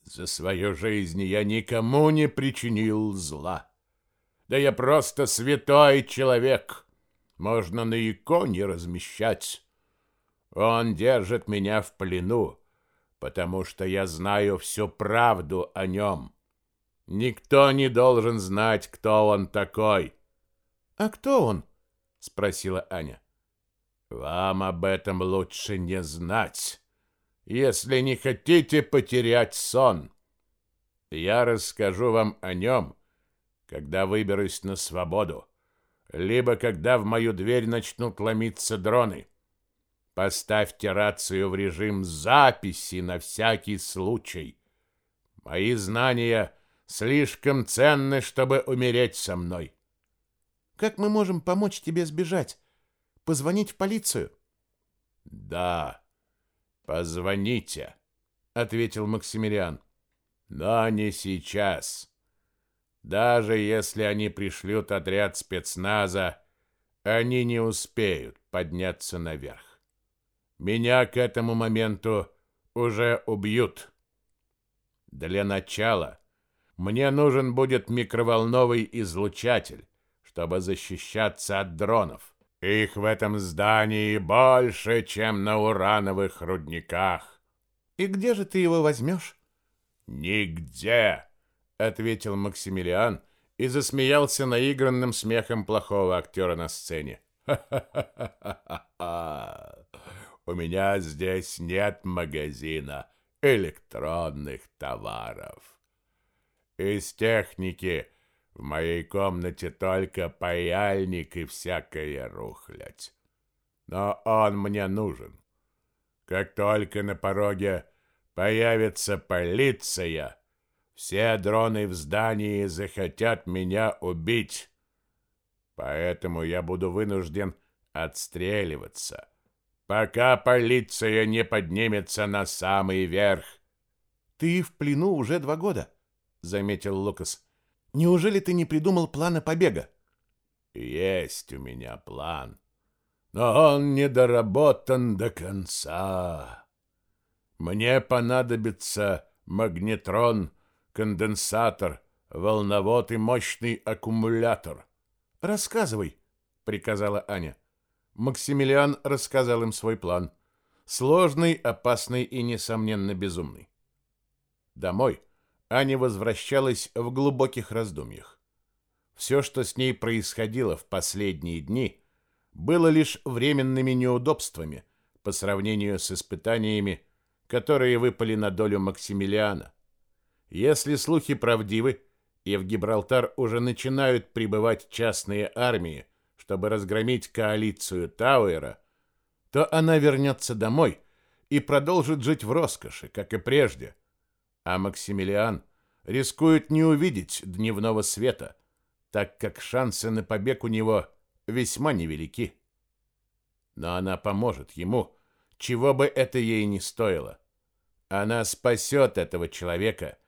За свою жизнь я никому не причинил зла. Да я просто святой человек. Можно на иконе размещать. Он держит меня в плену потому что я знаю всю правду о нем. Никто не должен знать, кто он такой. А кто он? спросила Аня. Вам об этом лучше не знать, если не хотите потерять сон. Я расскажу вам о нем, когда выберусь на свободу, либо когда в мою дверь начнут ломиться дроны. Поставьте рацию в режим записи на всякий случай. Мои знания слишком ценны, чтобы умереть со мной. Как мы можем помочь тебе сбежать? Позвонить в полицию? Да, позвоните, ответил Максимилиан. Но не сейчас. Даже если они пришлют отряд спецназа, они не успеют подняться наверх. Меня к этому моменту уже убьют. Для начала мне нужен будет микроволновый излучатель, чтобы защищаться от дронов. Их в этом здании больше, чем на урановых рудниках. И где же ты его возьмешь? Нигде, ответил Максимилиан и засмеялся наигранным смехом плохого актера на сцене. У меня здесь нет магазина электронных товаров. Из техники в моей комнате только паяльник и всякая рухлядь. Но он мне нужен. Как только на пороге появится полиция, все дроны в здании захотят меня убить. Поэтому я буду вынужден отстреливаться пока полиция не поднимется на самый верх. Ты в плену уже два года, заметил Лукас. Неужели ты не придумал плана побега? Есть у меня план, но он не доработан до конца. Мне понадобится магнетрон, конденсатор, волновод и мощный аккумулятор. Рассказывай, приказала Аня. Максимилиан рассказал им свой план. Сложный, опасный и, несомненно, безумный. Домой Аня возвращалась в глубоких раздумьях. Все, что с ней происходило в последние дни, было лишь временными неудобствами по сравнению с испытаниями, которые выпали на долю Максимилиана. Если слухи правдивы, и в Гибралтар уже начинают прибывать частные армии, чтобы разгромить коалицию Тауэра, то она вернется домой и продолжит жить в роскоши, как и прежде. А Максимилиан рискует не увидеть дневного света, так как шансы на побег у него весьма невелики. Но она поможет ему, чего бы это ей ни стоило. Она спасет этого человека,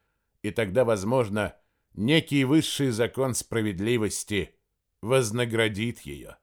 и тогда, возможно, некий высший закон справедливости вознаградит ее.